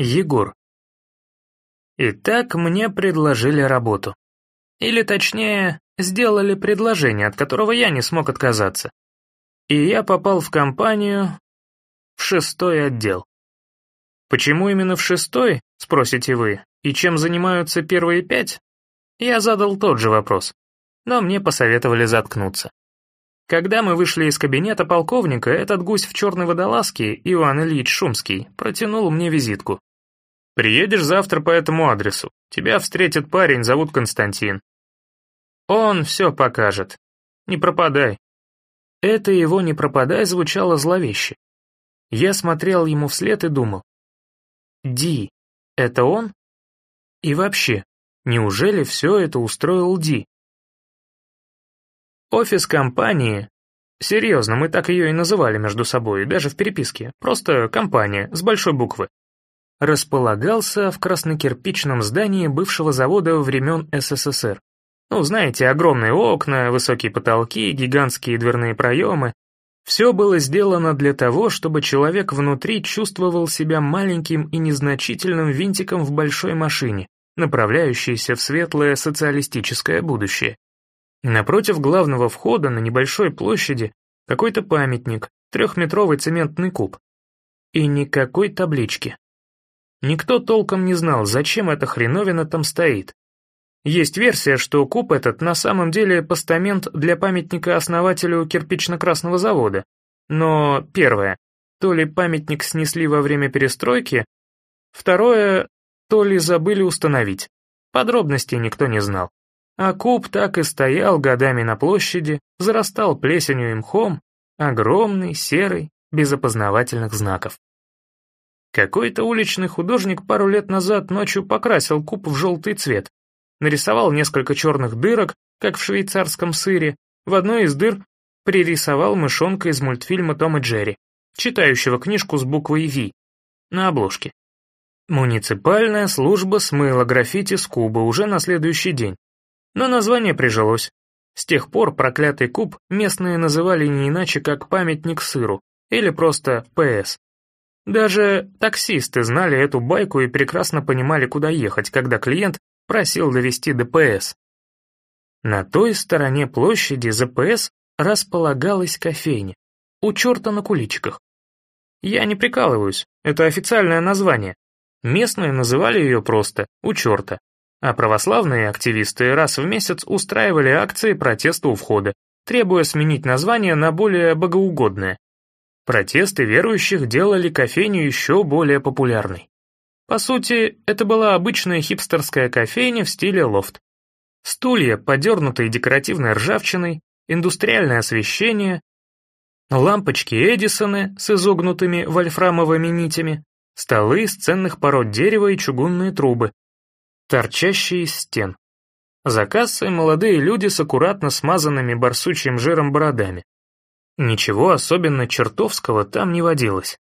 Егор. Итак, мне предложили работу. Или точнее, сделали предложение, от которого я не смог отказаться. И я попал в компанию в шестой отдел. Почему именно в шестой, спросите вы, и чем занимаются первые пять? Я задал тот же вопрос, но мне посоветовали заткнуться. Когда мы вышли из кабинета полковника, этот гусь в черной водолазке, Иван Ильич Шумский, протянул мне визитку. «Приедешь завтра по этому адресу. Тебя встретит парень, зовут Константин. Он все покажет. Не пропадай». Это его «не пропадай» звучало зловеще. Я смотрел ему вслед и думал. «Ди, это он?» И вообще, неужели все это устроил Ди? Офис компании, серьезно, мы так ее и называли между собой, даже в переписке, просто компания, с большой буквы, располагался в краснокирпичном здании бывшего завода времен СССР. Ну, знаете, огромные окна, высокие потолки, гигантские дверные проемы. Все было сделано для того, чтобы человек внутри чувствовал себя маленьким и незначительным винтиком в большой машине, направляющейся в светлое социалистическое будущее. Напротив главного входа на небольшой площади какой-то памятник, трехметровый цементный куб. И никакой таблички. Никто толком не знал, зачем эта хреновина там стоит. Есть версия, что куб этот на самом деле постамент для памятника основателю кирпично-красного завода. Но первое, то ли памятник снесли во время перестройки, второе, то ли забыли установить. Подробностей никто не знал. А куб так и стоял годами на площади, зарастал плесенью и мхом, огромный, серый, без опознавательных знаков. Какой-то уличный художник пару лет назад ночью покрасил куб в желтый цвет, нарисовал несколько черных дырок, как в швейцарском сыре, в одной из дыр пририсовал мышонка из мультфильма «Том и Джерри», читающего книжку с буквой «Ви» на обложке. Муниципальная служба смыла граффити с куба уже на следующий день, но название прижилось. С тех пор проклятый куб местные называли не иначе, как памятник сыру, или просто ПС. Даже таксисты знали эту байку и прекрасно понимали, куда ехать, когда клиент просил довести до ПС. На той стороне площади за ПС располагалась кофейня, у черта на куличиках. Я не прикалываюсь, это официальное название. Местные называли ее просто «у черта», а православные активисты раз в месяц устраивали акции протеста у входа, требуя сменить название на более богоугодное. Протесты верующих делали кофейню еще более популярной. По сути, это была обычная хипстерская кофейня в стиле лофт. Стулья, подернутые декоративной ржавчиной, индустриальное освещение, лампочки Эдисоны с изогнутыми вольфрамовыми нитями, столы из ценных пород дерева и чугунные трубы, торчащие из стен. За кассой молодые люди с аккуратно смазанными барсучьим жиром бородами. Ничего особенно чертовского там не водилось.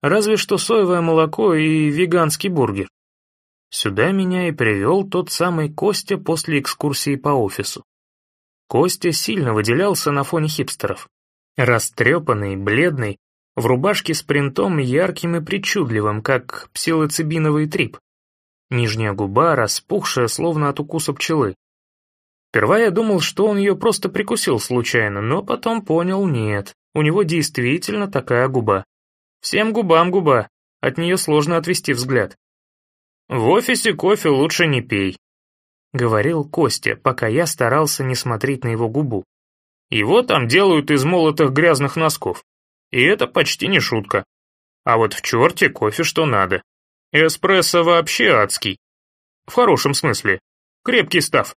Разве что соевое молоко и веганский бургер. Сюда меня и привел тот самый Костя после экскурсии по офису. Костя сильно выделялся на фоне хипстеров. Растрепанный, бледный, в рубашке с принтом ярким и причудливым, как псилоцибиновый трип. Нижняя губа распухшая, словно от укуса пчелы. Сперва я думал, что он ее просто прикусил случайно, но потом понял, нет, у него действительно такая губа. Всем губам губа, от нее сложно отвести взгляд. «В офисе кофе лучше не пей», — говорил Костя, пока я старался не смотреть на его губу. «Его там делают из молотых грязных носков, и это почти не шутка. А вот в черте кофе что надо. Эспрессо вообще адский. В хорошем смысле. Крепкий став.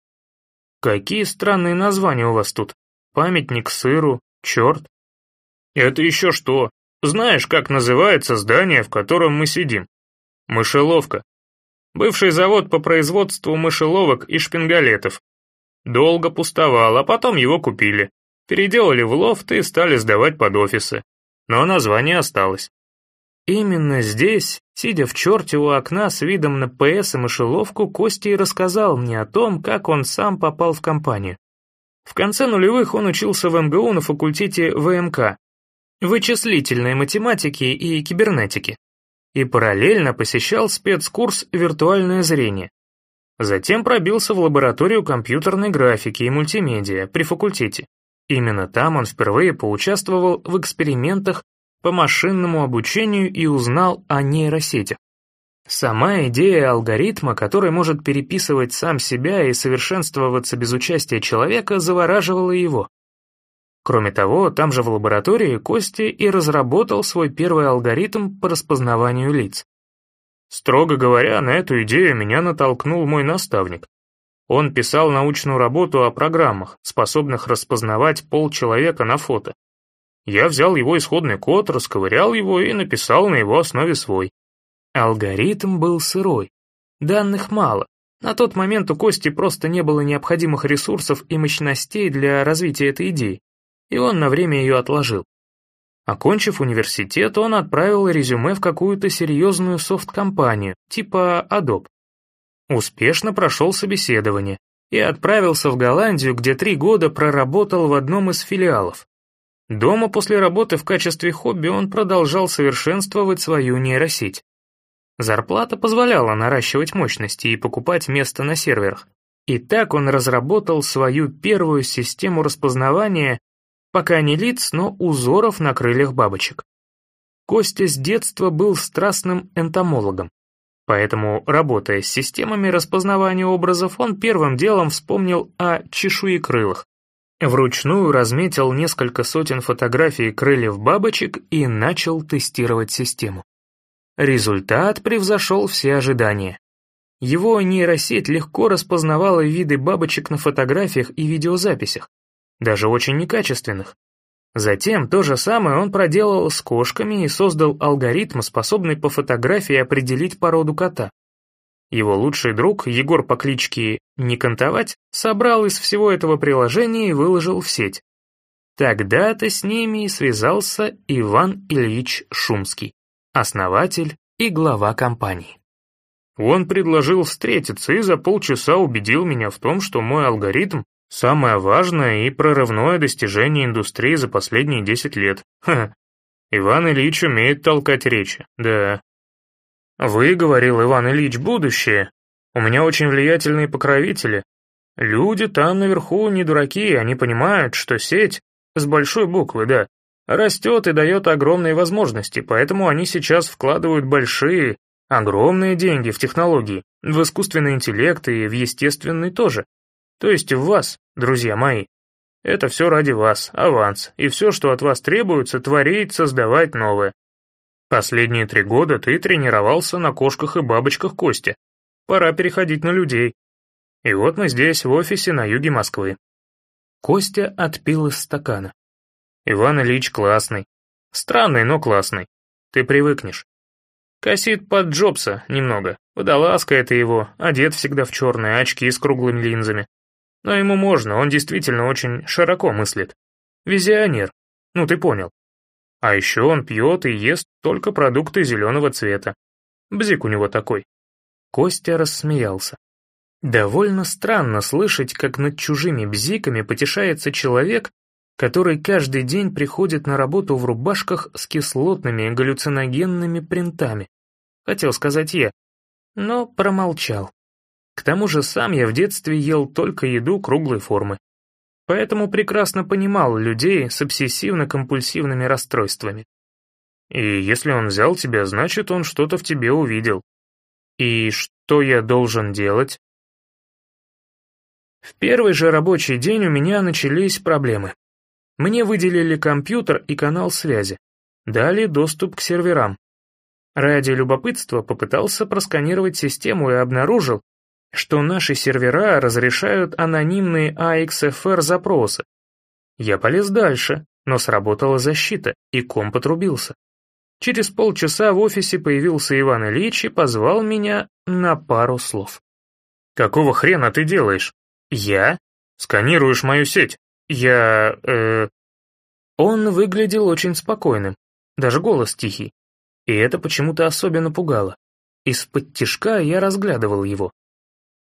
Какие странные названия у вас тут. Памятник сыру, черт. Это еще что? Знаешь, как называется здание, в котором мы сидим? Мышеловка. Бывший завод по производству мышеловок и шпингалетов. Долго пустовал, а потом его купили. Переделали в лофт и стали сдавать под офисы. Но название осталось. Именно здесь, сидя в черте у окна с видом на ПС и мышеловку, Костя и рассказал мне о том, как он сам попал в компанию. В конце нулевых он учился в МГУ на факультете ВМК, вычислительной математики и кибернетики. и параллельно посещал спецкурс «Виртуальное зрение». Затем пробился в лабораторию компьютерной графики и мультимедиа при факультете. Именно там он впервые поучаствовал в экспериментах по машинному обучению и узнал о нейросетях. Сама идея алгоритма, который может переписывать сам себя и совершенствоваться без участия человека, завораживала его. Кроме того, там же в лаборатории Кости и разработал свой первый алгоритм по распознаванию лиц. Строго говоря, на эту идею меня натолкнул мой наставник. Он писал научную работу о программах, способных распознавать пол человека на фото. Я взял его исходный код, расковырял его и написал на его основе свой. Алгоритм был сырой. Данных мало. На тот момент у Кости просто не было необходимых ресурсов и мощностей для развития этой идеи, и он на время ее отложил. Окончив университет, он отправил резюме в какую-то серьезную софт-компанию, типа Adobe. Успешно прошел собеседование и отправился в Голландию, где три года проработал в одном из филиалов. Дома после работы в качестве хобби он продолжал совершенствовать свою нейросеть. Зарплата позволяла наращивать мощности и покупать место на серверах. И так он разработал свою первую систему распознавания пока не лиц, но узоров на крыльях бабочек. Костя с детства был страстным энтомологом, поэтому, работая с системами распознавания образов, он первым делом вспомнил о чешуекрылых. Вручную разметил несколько сотен фотографий крыльев бабочек и начал тестировать систему. Результат превзошел все ожидания. Его нейросеть легко распознавала виды бабочек на фотографиях и видеозаписях, даже очень некачественных. Затем то же самое он проделал с кошками и создал алгоритм, способный по фотографии определить породу кота. Его лучший друг, Егор по кличке «Не кантовать», собрал из всего этого приложения и выложил в сеть. Тогда-то с ними и связался Иван Ильич Шумский основатель и глава компании. Он предложил встретиться и за полчаса убедил меня в том, что мой алгоритм — самое важное и прорывное достижение индустрии за последние 10 лет. Ха, Иван Ильич умеет толкать речи, да. Вы, говорил Иван Ильич, будущее. У меня очень влиятельные покровители. Люди там наверху не дураки, они понимают, что сеть, с большой буквы, да, растет и дает огромные возможности, поэтому они сейчас вкладывают большие, огромные деньги в технологии, в искусственный интеллект и в естественный тоже. То есть в вас, друзья мои. Это все ради вас, аванс, и все, что от вас требуется, творить, создавать новое. Последние три года ты тренировался на кошках и бабочках Кости. Пора переходить на людей. И вот мы здесь, в офисе на юге Москвы. Костя отпил из стакана. Иван Ильич классный. Странный, но классный. Ты привыкнешь. Косит под Джобса немного. Водолазка это его, одет всегда в черные, очки с круглыми линзами. Но ему можно, он действительно очень широко мыслит. Визионер. Ну, ты понял. А еще он пьет и ест только продукты зеленого цвета. Бзик у него такой. Костя рассмеялся. Довольно странно слышать, как над чужими бзиками потешается человек, который каждый день приходит на работу в рубашках с кислотными галлюциногенными принтами. Хотел сказать я, но промолчал. К тому же сам я в детстве ел только еду круглой формы. Поэтому прекрасно понимал людей с обсессивно-компульсивными расстройствами. И если он взял тебя, значит, он что-то в тебе увидел. И что я должен делать? В первый же рабочий день у меня начались проблемы. Мне выделили компьютер и канал связи. Дали доступ к серверам. Ради любопытства попытался просканировать систему и обнаружил, что наши сервера разрешают анонимные AXFR-запросы. Я полез дальше, но сработала защита, и комп отрубился. Через полчаса в офисе появился Иван Ильич и позвал меня на пару слов. «Какого хрена ты делаешь?» «Я? Сканируешь мою сеть?» Я... э... Он выглядел очень спокойным, даже голос тихий. И это почему-то особенно пугало. Из-под тишка я разглядывал его.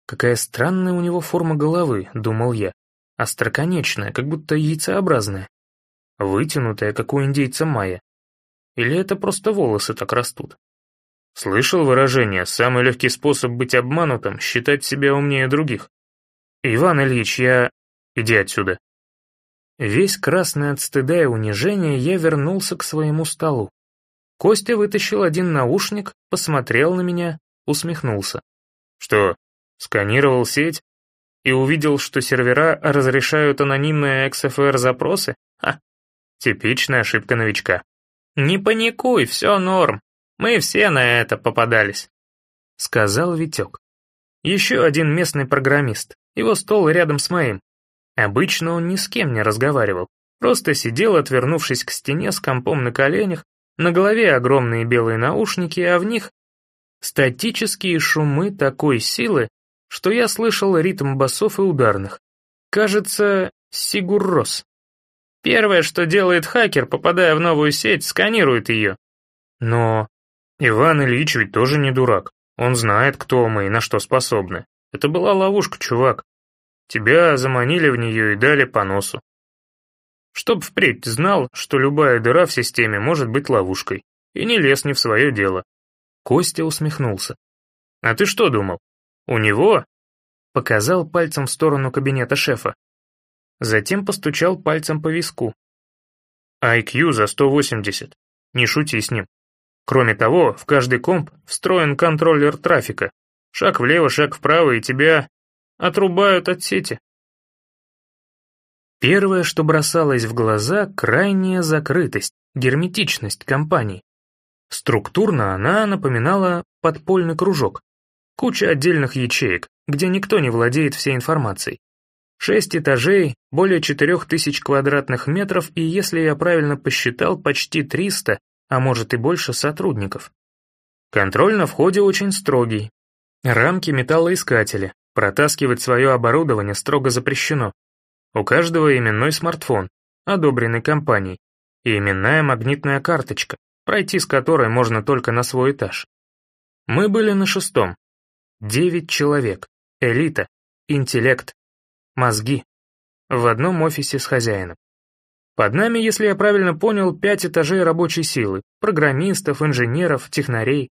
Какая странная у него форма головы, думал я. Остроконечная, как будто яйцеобразная. Вытянутая, как у индейца майя. Или это просто волосы так растут? Слышал выражение «самый легкий способ быть обманутым — считать себя умнее других». Иван Ильич, я... Иди отсюда. Весь красный от стыда и унижения, я вернулся к своему столу. Костя вытащил один наушник, посмотрел на меня, усмехнулся. Что, сканировал сеть и увидел, что сервера разрешают анонимные XFR-запросы? Ха, типичная ошибка новичка. Не паникуй, все норм. Мы все на это попадались», — сказал Витек. Еще один местный программист, его стол рядом с моим. Обычно он ни с кем не разговаривал, просто сидел, отвернувшись к стене с компом на коленях, на голове огромные белые наушники, а в них статические шумы такой силы, что я слышал ритм басов и ударных. Кажется, Сигуррос. Первое, что делает хакер, попадая в новую сеть, сканирует ее. Но Иван Ильич ведь тоже не дурак. Он знает, кто мы и на что способны. Это была ловушка, чувак. Тебя заманили в нее и дали по носу. Чтоб впредь знал, что любая дыра в системе может быть ловушкой, и не лез не в свое дело. Костя усмехнулся. «А ты что думал? У него?» Показал пальцем в сторону кабинета шефа. Затем постучал пальцем по виску. IQ за 180. Не шути с ним. Кроме того, в каждый комп встроен контроллер трафика. Шаг влево, шаг вправо, и тебя отрубают от сети. Первое, что бросалось в глаза, крайняя закрытость, герметичность компании. Структурно она напоминала подпольный кружок. Куча отдельных ячеек, где никто не владеет всей информацией. Шесть этажей, более четырех тысяч квадратных метров и, если я правильно посчитал, почти триста а может и больше сотрудников. Контроль на входе очень строгий. Рамки металлоискателя, протаскивать свое оборудование строго запрещено. У каждого именной смартфон, одобренный компанией, и именная магнитная карточка, пройти с которой можно только на свой этаж. Мы были на шестом. Девять человек, элита, интеллект, мозги. В одном офисе с хозяином. Под нами, если я правильно понял, пять этажей рабочей силы, программистов, инженеров, технарей.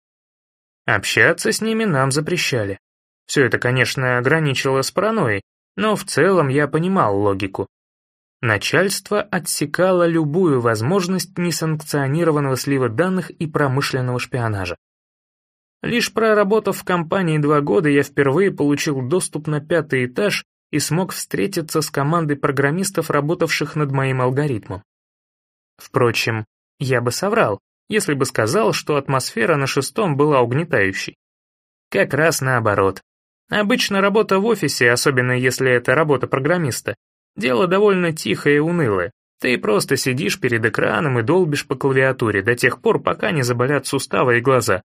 Общаться с ними нам запрещали. Все это, конечно, ограничило с паранойей, но в целом я понимал логику. Начальство отсекало любую возможность несанкционированного слива данных и промышленного шпионажа. Лишь проработав в компании два года, я впервые получил доступ на пятый этаж и смог встретиться с командой программистов, работавших над моим алгоритмом. Впрочем, я бы соврал, если бы сказал, что атмосфера на шестом была угнетающей. Как раз наоборот. Обычно работа в офисе, особенно если это работа программиста, дело довольно тихое и унылое. Ты просто сидишь перед экраном и долбишь по клавиатуре до тех пор, пока не заболят суставы и глаза.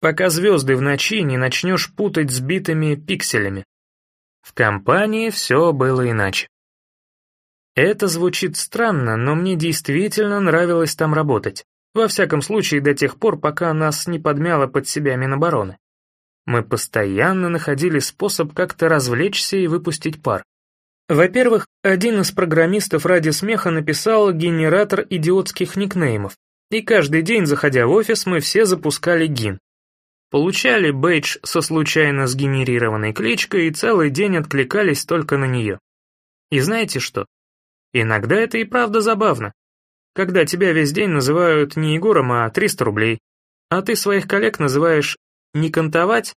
Пока звезды в ночи не начнешь путать с битыми пикселями. В компании все было иначе. Это звучит странно, но мне действительно нравилось там работать. Во всяком случае, до тех пор, пока нас не подмяло под себя Минобороны. Мы постоянно находили способ как-то развлечься и выпустить пар. Во-первых, один из программистов ради смеха написал генератор идиотских никнеймов, и каждый день, заходя в офис, мы все запускали гин. Получали бейдж со случайно сгенерированной кличкой и целый день откликались только на нее. И знаете что? Иногда это и правда забавно. Когда тебя весь день называют не Егором, а 300 рублей, а ты своих коллег называешь не кантовать,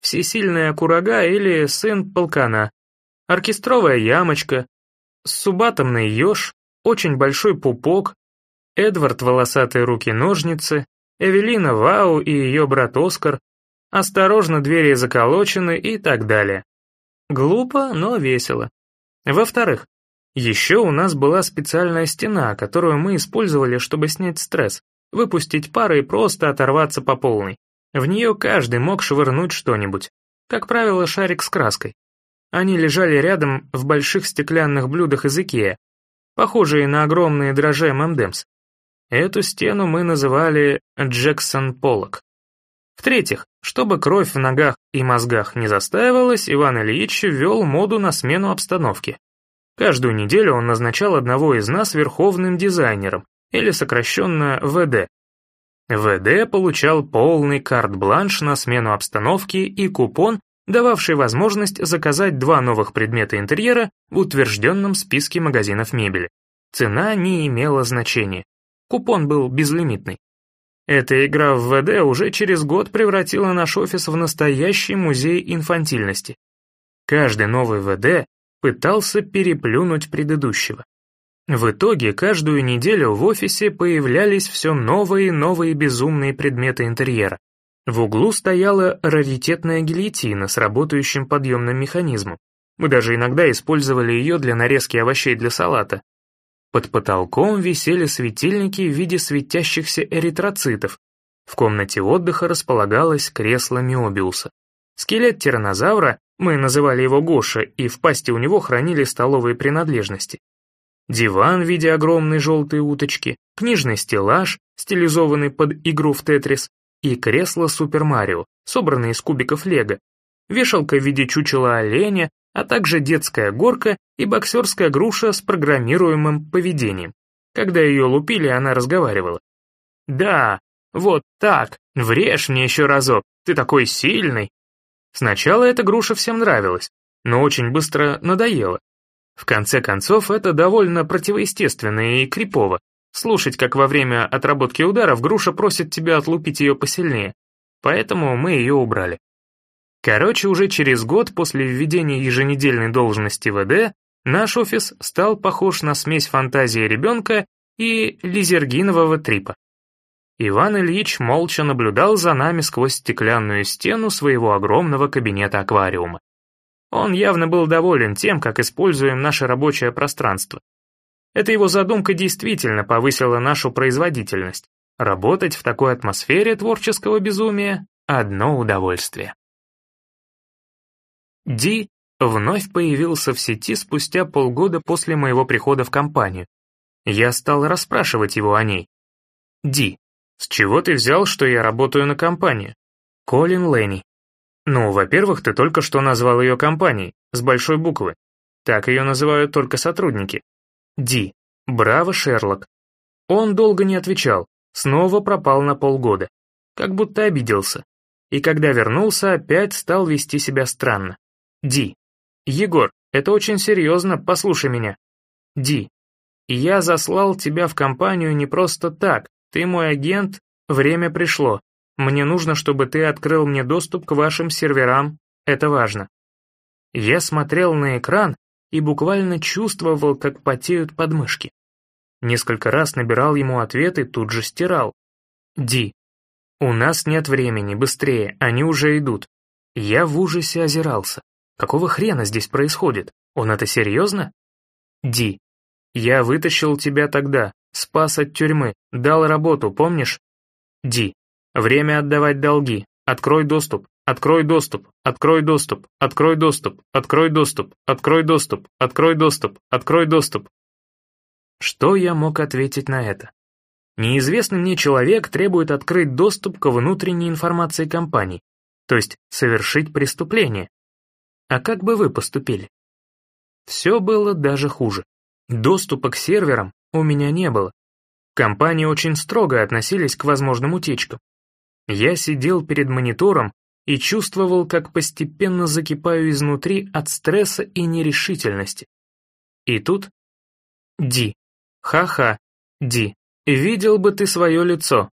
всесильная курага или сын полкана, оркестровая ямочка, субатомный еж, очень большой пупок, Эдвард волосатые руки-ножницы, Эвелина Вау и ее брат Оскар, осторожно двери заколочены и так далее. Глупо, но весело. Во-вторых, еще у нас была специальная стена, которую мы использовали, чтобы снять стресс, выпустить пары и просто оторваться по полной. В нее каждый мог швырнуть что-нибудь. Как правило, шарик с краской. Они лежали рядом в больших стеклянных блюдах из Икеа, похожие на огромные дрожжи ММДМС. Эту стену мы называли Джексон Поллок. В-третьих, чтобы кровь в ногах и мозгах не застаивалась, Иван Ильич ввел моду на смену обстановки. Каждую неделю он назначал одного из нас верховным дизайнером, или сокращенно ВД. ВД получал полный карт-бланш на смену обстановки и купон, дававший возможность заказать два новых предмета интерьера в утвержденном списке магазинов мебели. Цена не имела значения. Купон был безлимитный. Эта игра в ВД уже через год превратила наш офис в настоящий музей инфантильности. Каждый новый ВД пытался переплюнуть предыдущего. В итоге каждую неделю в офисе появлялись все новые и новые безумные предметы интерьера. В углу стояла раритетная гильотина с работающим подъемным механизмом. Мы даже иногда использовали ее для нарезки овощей для салата. Под потолком висели светильники в виде светящихся эритроцитов. В комнате отдыха располагалось кресло Миобиуса. Скелет тиранозавра, мы называли его Гоша, и в пасти у него хранили столовые принадлежности. Диван в виде огромной желтой уточки, книжный стеллаж, стилизованный под игру в Тетрис, и кресло Супер Марио, собранное из кубиков Лего, вешалка в виде чучела оленя, а также детская горка и боксерская груша с программируемым поведением. Когда ее лупили, она разговаривала. «Да, вот так, врежь мне еще разок, ты такой сильный!» Сначала эта груша всем нравилась, но очень быстро надоела. В конце концов, это довольно противоестественно и крипово. Слушать, как во время отработки ударов груша просит тебя отлупить ее посильнее. Поэтому мы ее убрали. Короче, уже через год после введения еженедельной должности ВД, наш офис стал похож на смесь фантазии ребенка и лизергинового трипа. Иван Ильич молча наблюдал за нами сквозь стеклянную стену своего огромного кабинета-аквариума. Он явно был доволен тем, как используем наше рабочее пространство. Эта его задумка действительно повысила нашу производительность. Работать в такой атмосфере творческого безумия – одно удовольствие. Ди вновь появился в сети спустя полгода после моего прихода в компанию. Я стал расспрашивать его о ней. Ди, «С чего ты взял, что я работаю на компании?» «Колин Ленни». «Ну, во-первых, ты только что назвал ее компанией, с большой буквы. Так ее называют только сотрудники. Ди. Браво, Шерлок». Он долго не отвечал, снова пропал на полгода. Как будто обиделся. И когда вернулся, опять стал вести себя странно. Ди. Егор, это очень серьезно, послушай меня. Ди. Я заслал тебя в компанию не просто так, ты мой агент, время пришло. Мне нужно, чтобы ты открыл мне доступ к вашим серверам, это важно. Я смотрел на экран и буквально чувствовал, как потеют подмышки. Несколько раз набирал ему ответ и тут же стирал. «Ди, у нас нет времени, быстрее, они уже идут». Я в ужасе озирался. Какого хрена здесь происходит? Он это серьезно? Ди, я вытащил тебя тогда, Спас от тюрьмы, дал работу, помнишь? Ди. Время отдавать долги. Открой доступ, открой доступ, открой доступ, открой доступ, открой доступ, открой доступ, открой доступ, открой доступ. Что я мог ответить на это? Неизвестный мне человек требует открыть доступ к внутренней информации компании, то есть совершить преступление. А как бы вы поступили? Все было даже хуже. Доступа к серверам у меня не было. Компании очень строго относились к возможным утечкам. Я сидел перед монитором и чувствовал, как постепенно закипаю изнутри от стресса и нерешительности. И тут... Ди. Ха-ха. Ди. Видел бы ты свое лицо.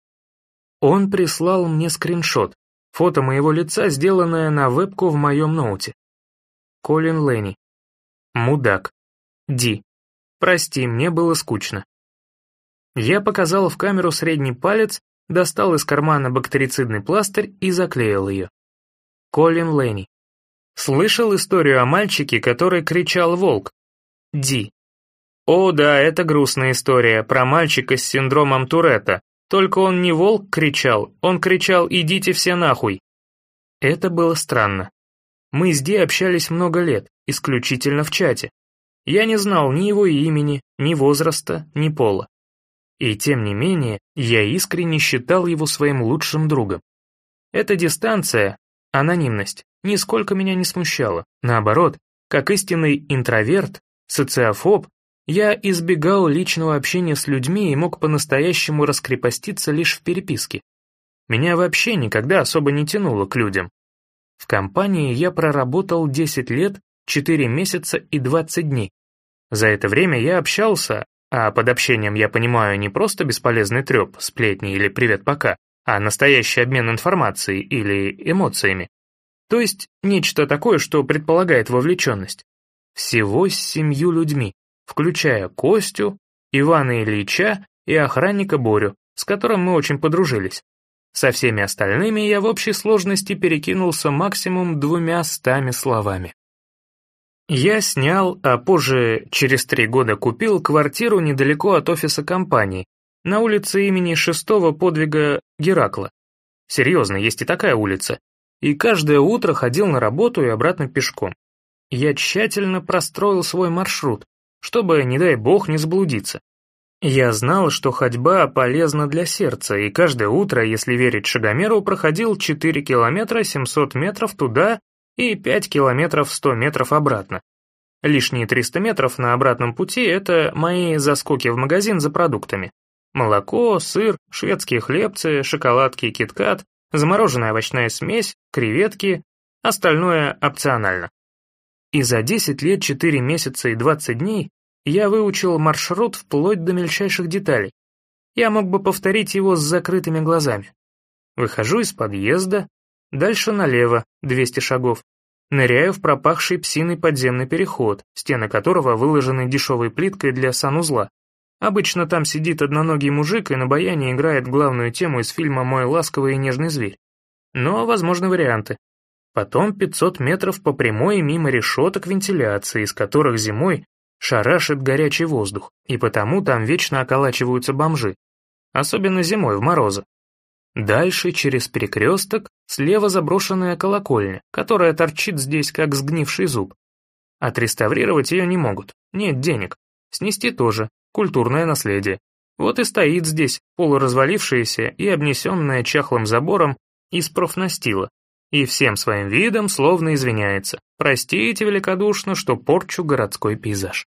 Он прислал мне скриншот. Фото моего лица, сделанное на вебку в моем ноуте. Колин Ленни. Мудак. Ди. Прости, мне было скучно. Я показал в камеру средний палец, достал из кармана бактерицидный пластырь и заклеил ее. Колин Ленни. Слышал историю о мальчике, который кричал «Волк»? Ди. О, да, это грустная история про мальчика с синдромом Туретта. Только он не волк кричал, он кричал «Идите все нахуй». Это было странно. Мы с Ди общались много лет, исключительно в чате. Я не знал ни его имени, ни возраста, ни пола. И тем не менее, я искренне считал его своим лучшим другом. Эта дистанция, анонимность, нисколько меня не смущала. Наоборот, как истинный интроверт, социофоб, я избегал личного общения с людьми и мог по-настоящему раскрепоститься лишь в переписке. Меня вообще никогда особо не тянуло к людям. В компании я проработал 10 лет, 4 месяца и 20 дней. За это время я общался, а под общением я понимаю не просто бесполезный треп, сплетни или привет-пока, а настоящий обмен информацией или эмоциями. То есть нечто такое, что предполагает вовлеченность. Всего с семью людьми, включая Костю, Ивана Ильича и охранника Борю, с которым мы очень подружились. Со всеми остальными я в общей сложности перекинулся максимум двумя стами словами. Я снял, а позже, через три года, купил квартиру недалеко от офиса компании, на улице имени шестого подвига Геракла. Серьезно, есть и такая улица. И каждое утро ходил на работу и обратно пешком. Я тщательно простроил свой маршрут, чтобы, не дай бог, не заблудиться. Я знал, что ходьба полезна для сердца, и каждое утро, если верить шагомеру, проходил 4 километра 700 метров туда и 5 километров 100 метров обратно. Лишние 300 метров на обратном пути — это мои заскоки в магазин за продуктами. Молоко, сыр, шведские хлебцы, шоколадки и киткат, замороженная овощная смесь, креветки, остальное опционально. И за 10 лет 4 месяца и 20 дней я выучил маршрут вплоть до мельчайших деталей. Я мог бы повторить его с закрытыми глазами. Выхожу из подъезда, дальше налево, 200 шагов. Ныряю в пропахший псиной подземный переход, стены которого выложены дешевой плиткой для санузла. Обычно там сидит одноногий мужик и на баяне играет главную тему из фильма «Мой ласковый и нежный зверь». Но возможны варианты. Потом 500 метров по прямой мимо решеток вентиляции, из которых зимой шарашит горячий воздух, и потому там вечно околачиваются бомжи. Особенно зимой в морозы. Дальше, через перекресток, слева заброшенная колокольня, которая торчит здесь как сгнивший зуб. Отреставрировать ее не могут, нет денег. Снести тоже, культурное наследие. Вот и стоит здесь, полуразвалившаяся и обнесенная чахлым забором из профнастила, и всем своим видом словно извиняется. Простите великодушно, что порчу городской пейзаж.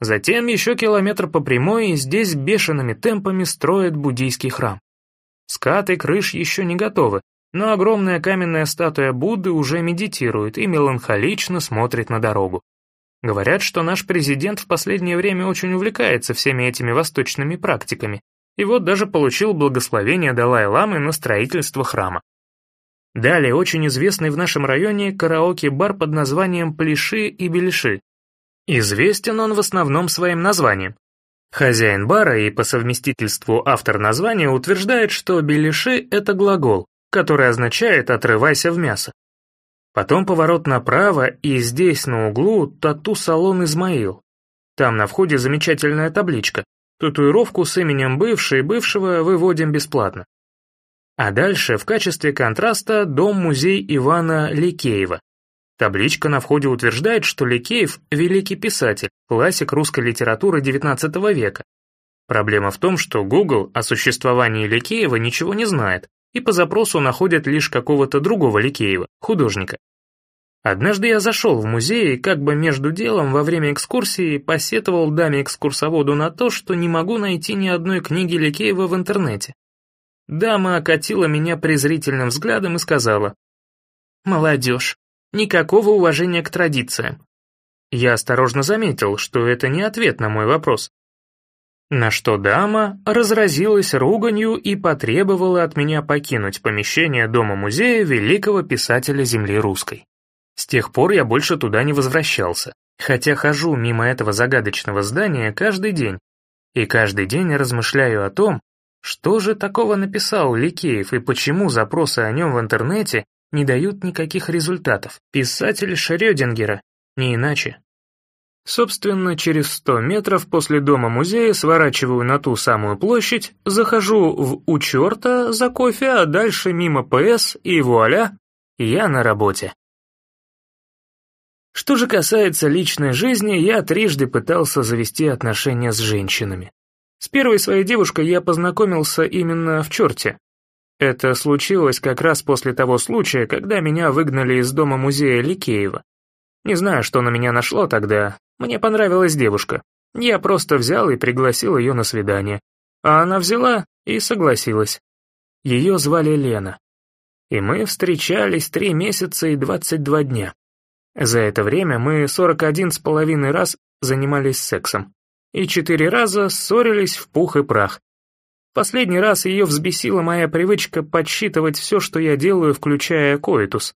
Затем еще километр по прямой, и здесь бешеными темпами строят буддийский храм. Скаты крыш еще не готовы, но огромная каменная статуя Будды уже медитирует и меланхолично смотрит на дорогу. Говорят, что наш президент в последнее время очень увлекается всеми этими восточными практиками, и вот даже получил благословение Далай-ламы на строительство храма. Далее очень известный в нашем районе караоке-бар под названием «Пляши и Беляши», Известен он в основном своим названием. Хозяин бара и по совместительству автор названия утверждает, что беляши — это глагол, который означает «отрывайся в мясо». Потом поворот направо, и здесь на углу тату-салон «Измаил». Там на входе замечательная табличка. Татуировку с именем бывшей и бывшего выводим бесплатно. А дальше в качестве контраста дом-музей Ивана Ликеева, Табличка на входе утверждает, что Ликеев – великий писатель, классик русской литературы XIX века. Проблема в том, что Google о существовании Ликеева ничего не знает, и по запросу находят лишь какого-то другого Ликеева, художника. Однажды я зашел в музей и как бы между делом во время экскурсии посетовал даме-экскурсоводу на то, что не могу найти ни одной книги Ликеева в интернете. Дама окатила меня презрительным взглядом и сказала, «Молодежь, Никакого уважения к традициям. Я осторожно заметил, что это не ответ на мой вопрос. На что дама разразилась руганью и потребовала от меня покинуть помещение дома-музея великого писателя земли русской. С тех пор я больше туда не возвращался, хотя хожу мимо этого загадочного здания каждый день, и каждый день размышляю о том, что же такого написал Ликеев и почему запросы о нем в интернете не дают никаких результатов. Писатель Шрёдингера, не иначе. Собственно, через сто метров после дома музея сворачиваю на ту самую площадь, захожу в «У черта» за кофе, а дальше мимо ПС, и вуаля, я на работе. Что же касается личной жизни, я трижды пытался завести отношения с женщинами. С первой своей девушкой я познакомился именно в черте, это случилось как раз после того случая, когда меня выгнали из дома музея Ликеева. Не знаю, что на меня нашло тогда. Мне понравилась девушка. Я просто взял и пригласил ее на свидание. А она взяла и согласилась. Ее звали Лена. И мы встречались три месяца и 22 дня. За это время мы 41 с половиной раз занимались сексом. И четыре раза ссорились в пух и прах. Последний раз ее взбесила моя привычка подсчитывать все, что я делаю, включая коитус.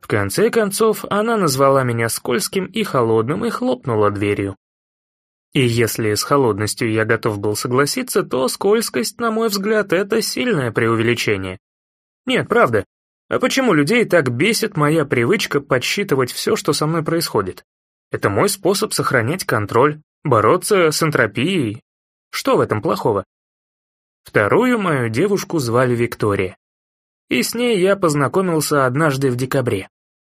В конце концов, она назвала меня скользким и холодным и хлопнула дверью. И если с холодностью я готов был согласиться, то скользкость, на мой взгляд, это сильное преувеличение. Нет, правда. А почему людей так бесит моя привычка подсчитывать все, что со мной происходит? Это мой способ сохранять контроль, бороться с энтропией. Что в этом плохого? Вторую мою девушку звали Виктория. И с ней я познакомился однажды в декабре.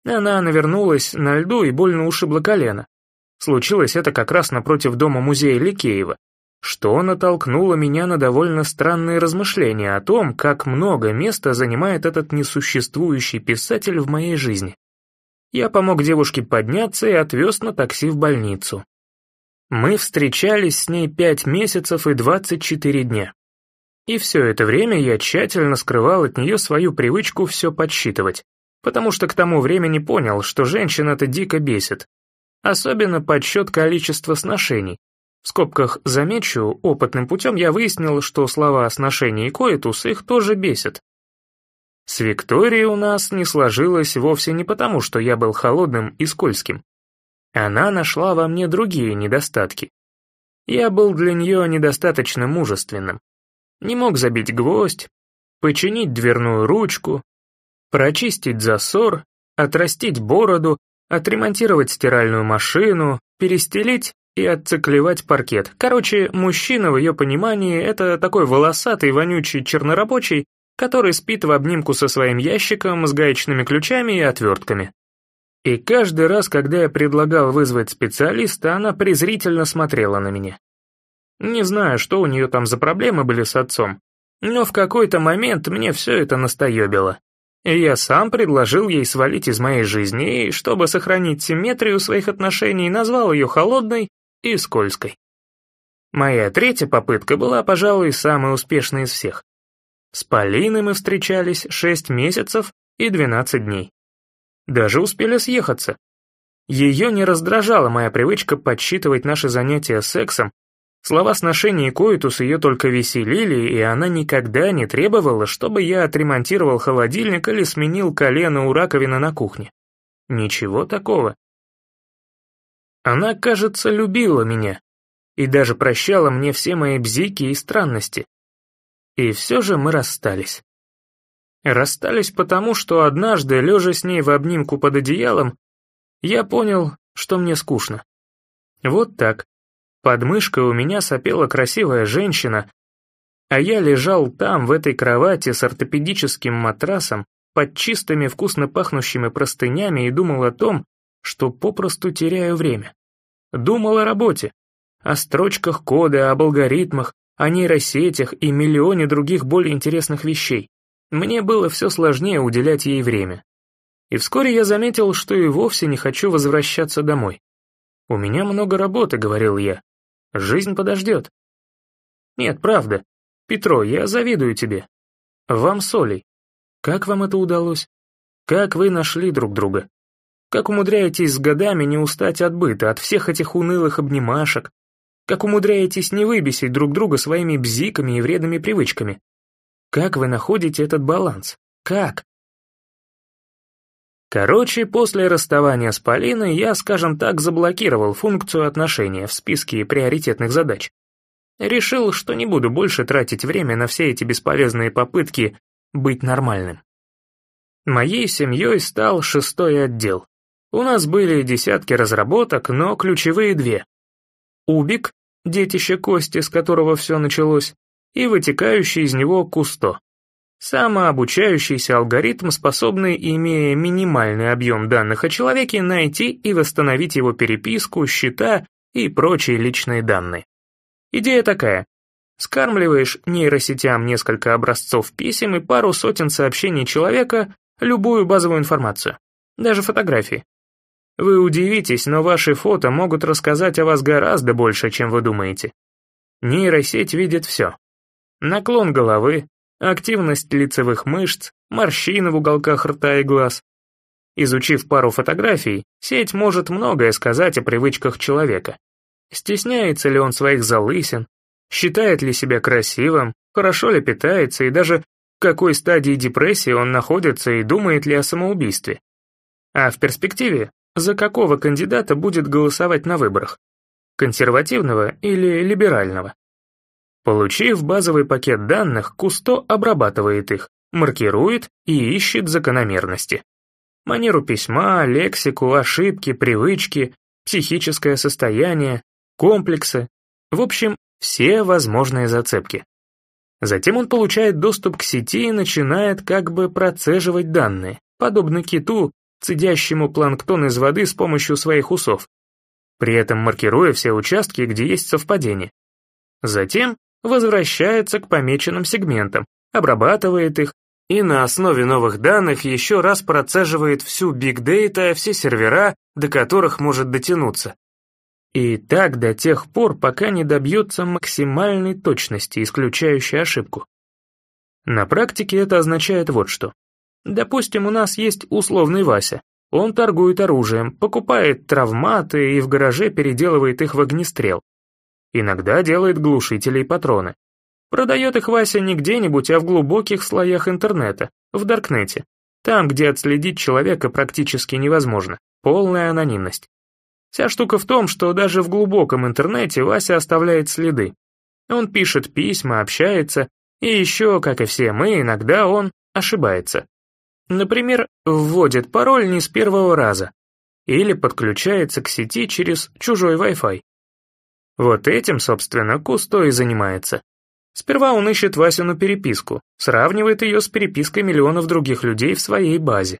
Она навернулась на льду и больно ушибла колено. Случилось это как раз напротив дома музея Ликеева, что натолкнуло меня на довольно странные размышления о том, как много места занимает этот несуществующий писатель в моей жизни. Я помог девушке подняться и отвез на такси в больницу. Мы встречались с ней пять месяцев и двадцать четыре дня. И все это время я тщательно скрывал от нее свою привычку все подсчитывать, потому что к тому времени понял, что женщин это дико бесит. Особенно подсчет количества сношений. В скобках замечу, опытным путем я выяснил, что слова «сношение» и «коитус» их тоже бесит. С Викторией у нас не сложилось вовсе не потому, что я был холодным и скользким. Она нашла во мне другие недостатки. Я был для нее недостаточно мужественным не мог забить гвоздь, починить дверную ручку, прочистить засор, отрастить бороду, отремонтировать стиральную машину, перестелить и отциклевать паркет. Короче, мужчина в ее понимании это такой волосатый, вонючий чернорабочий, который спит в обнимку со своим ящиком с гаечными ключами и отвертками. И каждый раз, когда я предлагал вызвать специалиста, она презрительно смотрела на меня. Не знаю, что у нее там за проблемы были с отцом, но в какой-то момент мне все это настоебило. Я сам предложил ей свалить из моей жизни, и, чтобы сохранить симметрию своих отношений, назвал ее холодной и скользкой. Моя третья попытка была, пожалуй, самой успешной из всех. С Полиной мы встречались 6 месяцев и 12 дней. Даже успели съехаться. Ее не раздражала моя привычка подсчитывать наши занятия сексом Слова сношения и коитус ее только веселили, и она никогда не требовала, чтобы я отремонтировал холодильник или сменил колено у раковины на кухне. Ничего такого. Она, кажется, любила меня и даже прощала мне все мои бзики и странности. И все же мы расстались. Расстались потому, что однажды, лежа с ней в обнимку под одеялом, я понял, что мне скучно. Вот так. Под мышкой у меня сопела красивая женщина, а я лежал там, в этой кровати с ортопедическим матрасом, под чистыми вкусно пахнущими простынями и думал о том, что попросту теряю время. Думал о работе, о строчках кода, об алгоритмах, о нейросетях и миллионе других более интересных вещей. Мне было все сложнее уделять ей время. И вскоре я заметил, что и вовсе не хочу возвращаться домой. «У меня много работы», — говорил я. Жизнь подождет. Нет, правда. Петро, я завидую тебе. Вам с Олей. Как вам это удалось? Как вы нашли друг друга? Как умудряетесь с годами не устать от быта, от всех этих унылых обнимашек? Как умудряетесь не выбесить друг друга своими бзиками и вредными привычками? Как вы находите этот баланс? Как? Короче, после расставания с Полиной я, скажем так, заблокировал функцию отношения в списке приоритетных задач. Решил, что не буду больше тратить время на все эти бесполезные попытки быть нормальным. Моей семьей стал шестой отдел. У нас были десятки разработок, но ключевые две. Убик, детище Кости, с которого все началось, и вытекающий из него Кусто. Самообучающийся алгоритм, способный, имея минимальный объем данных о человеке, найти и восстановить его переписку, счета и прочие личные данные. Идея такая. Скармливаешь нейросетям несколько образцов писем и пару сотен сообщений человека, любую базовую информацию, даже фотографии. Вы удивитесь, но ваши фото могут рассказать о вас гораздо больше, чем вы думаете. Нейросеть видит все. Наклон головы, активность лицевых мышц, морщины в уголках рта и глаз. Изучив пару фотографий, сеть может многое сказать о привычках человека. Стесняется ли он своих залысин, считает ли себя красивым, хорошо ли питается и даже в какой стадии депрессии он находится и думает ли о самоубийстве. А в перспективе, за какого кандидата будет голосовать на выборах? Консервативного или либерального? Получив базовый пакет данных, Кусто обрабатывает их, маркирует и ищет закономерности. Манеру письма, лексику, ошибки, привычки, психическое состояние, комплексы, в общем, все возможные зацепки. Затем он получает доступ к сети и начинает как бы процеживать данные, подобно киту, цедящему планктон из воды с помощью своих усов, при этом маркируя все участки, где есть совпадение. Затем возвращается к помеченным сегментам, обрабатывает их и на основе новых данных еще раз процеживает всю Big Data, все сервера, до которых может дотянуться. И так до тех пор, пока не добьется максимальной точности, исключающей ошибку. На практике это означает вот что. Допустим, у нас есть условный Вася. Он торгует оружием, покупает травматы и в гараже переделывает их в огнестрел. Иногда делает глушители и патроны. Продает их Вася не где-нибудь, а в глубоких слоях интернета, в Даркнете. Там, где отследить человека практически невозможно. Полная анонимность. Вся штука в том, что даже в глубоком интернете Вася оставляет следы. Он пишет письма, общается, и еще, как и все мы, иногда он ошибается. Например, вводит пароль не с первого раза или подключается к сети через чужой Wi-Fi. Вот этим, собственно, Кусто и занимается. Сперва он ищет Васину переписку, сравнивает ее с перепиской миллионов других людей в своей базе.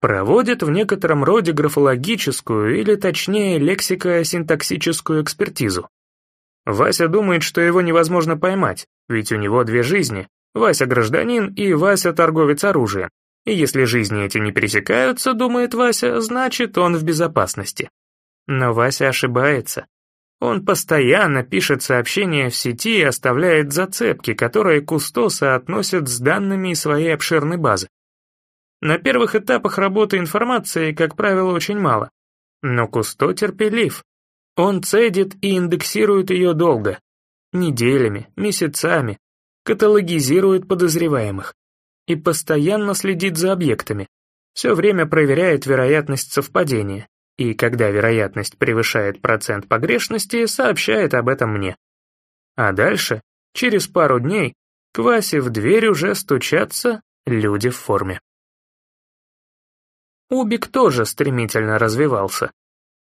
Проводит в некотором роде графологическую или точнее лексико-синтаксическую экспертизу. Вася думает, что его невозможно поймать, ведь у него две жизни, Вася гражданин и Вася торговец оружием. И если жизни эти не пересекаются, думает Вася, значит он в безопасности. Но Вася ошибается. Он постоянно пишет сообщения в сети и оставляет зацепки, которые Кустоса относят с данными своей обширной базы. На первых этапах работы информации, как правило, очень мало. Но Кусто терпелив. Он цедит и индексирует ее долго. Неделями, месяцами. Каталогизирует подозреваемых и постоянно следит за объектами, все время проверяет вероятность совпадения, и когда вероятность превышает процент погрешности, сообщает об этом мне. А дальше, через пару дней, к Васе в дверь уже стучатся люди в форме. Убик тоже стремительно развивался.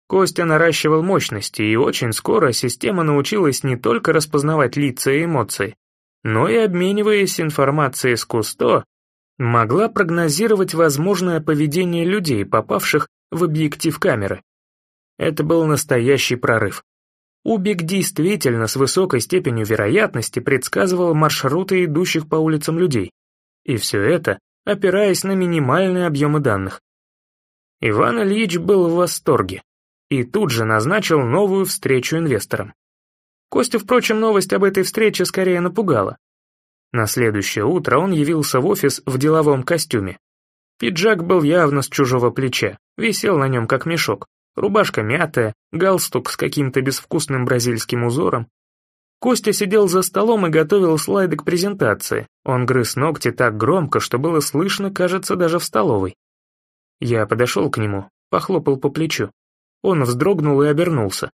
Костя наращивал мощности, и очень скоро система научилась не только распознавать лица и эмоции, но и обмениваясь информацией с Кусто, могла прогнозировать возможное поведение людей, попавших в объектив камеры. Это был настоящий прорыв. Убик действительно с высокой степенью вероятности предсказывал маршруты идущих по улицам людей. И все это, опираясь на минимальные объемы данных. Иван Ильич был в восторге и тут же назначил новую встречу инвесторам. Костю, впрочем, новость об этой встрече скорее напугала. На следующее утро он явился в офис в деловом костюме. Пиджак был явно с чужого плеча, висел на нем как мешок. Рубашка мятая, галстук с каким-то безвкусным бразильским узором. Костя сидел за столом и готовил слайды к презентации. Он грыз ногти так громко, что было слышно, кажется, даже в столовой. Я подошел к нему, похлопал по плечу. Он вздрогнул и обернулся.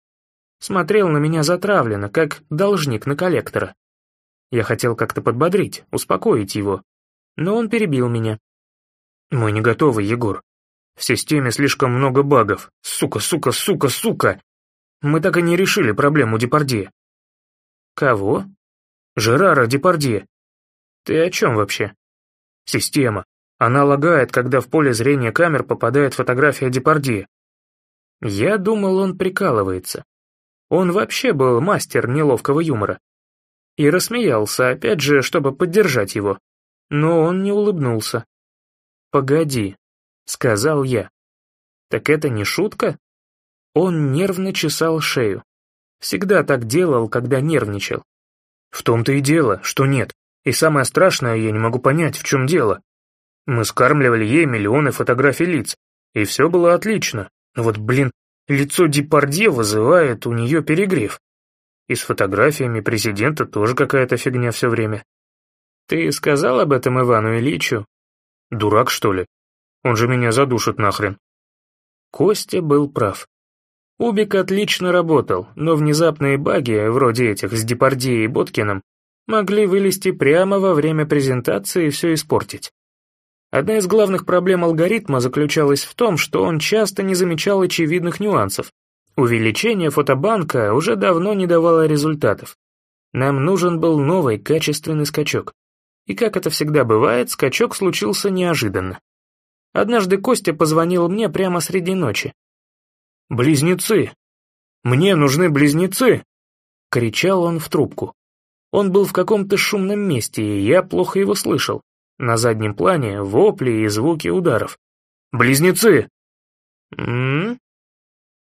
Смотрел на меня затравленно, как должник на коллектора. Я хотел как-то подбодрить, успокоить его, но он перебил меня. «Мы не готовы, Егор. В системе слишком много багов. Сука, сука, сука, сука! Мы так и не решили проблему Депардье». «Кого?» «Жерара Депардье». «Ты о чем вообще?» «Система. Она лагает, когда в поле зрения камер попадает фотография Депардье». Я думал, он прикалывается. Он вообще был мастер неловкого юмора. И рассмеялся, опять же, чтобы поддержать его. Но он не улыбнулся. «Погоди», — сказал я. «Так это не шутка?» Он нервно чесал шею. Всегда так делал, когда нервничал. «В том-то и дело, что нет. И самое страшное, я не могу понять, в чем дело. Мы скармливали ей миллионы фотографий лиц, и все было отлично. Но вот, блин, лицо Депардье вызывает у нее перегрев. И с фотографиями президента тоже какая-то фигня все время. Ты сказал об этом Ивану Ильичу? Дурак, что ли? Он же меня задушит нахрен. Костя был прав. Убик отлично работал, но внезапные баги, вроде этих с Депардье и Боткиным, могли вылезти прямо во время презентации и все испортить. Одна из главных проблем алгоритма заключалась в том, что он часто не замечал очевидных нюансов. Увеличение фотобанка уже давно не давало результатов. Нам нужен был новый качественный скачок. И как это всегда бывает, скачок случился неожиданно. Однажды Костя позвонил мне прямо среди ночи. «Близнецы! Мне нужны близнецы!» — кричал он в трубку. Он был в каком-то шумном месте, и я плохо его слышал. На заднем плане вопли и звуки ударов. «Близнецы!» «М-м-м?»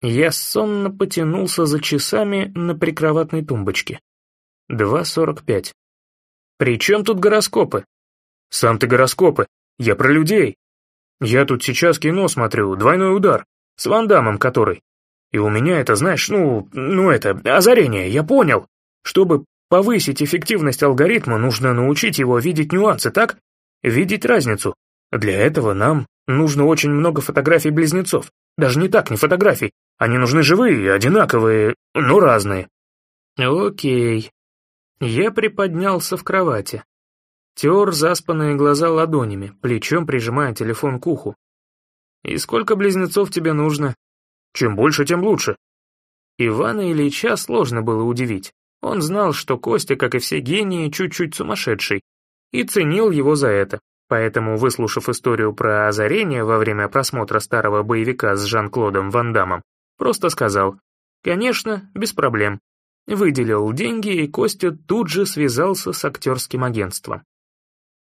Я сонно потянулся за часами на прикроватной тумбочке. Два сорок пять. «При чем тут гороскопы?» «Сам ты гороскопы, я про людей. Я тут сейчас кино смотрю, двойной удар, с Вандамом который. И у меня это, знаешь, ну, ну это, озарение, я понял. Чтобы повысить эффективность алгоритма, нужно научить его видеть нюансы, так? Видеть разницу. Для этого нам нужно очень много фотографий близнецов. Даже не так, не фотографий. Они нужны живые, одинаковые, но разные. Окей, я приподнялся в кровати. Тер заспанные глаза ладонями, плечом прижимая телефон к уху. «И сколько близнецов тебе нужно?» «Чем больше, тем лучше». Ивана Ильича сложно было удивить. Он знал, что Костя, как и все гении, чуть-чуть сумасшедший, и ценил его за это. Поэтому, выслушав историю про озарение во время просмотра старого боевика с Жан-Клодом Ван Дамом, просто сказал «Конечно, без проблем, Выделил деньги, и Костя тут же связался с актерским агентством.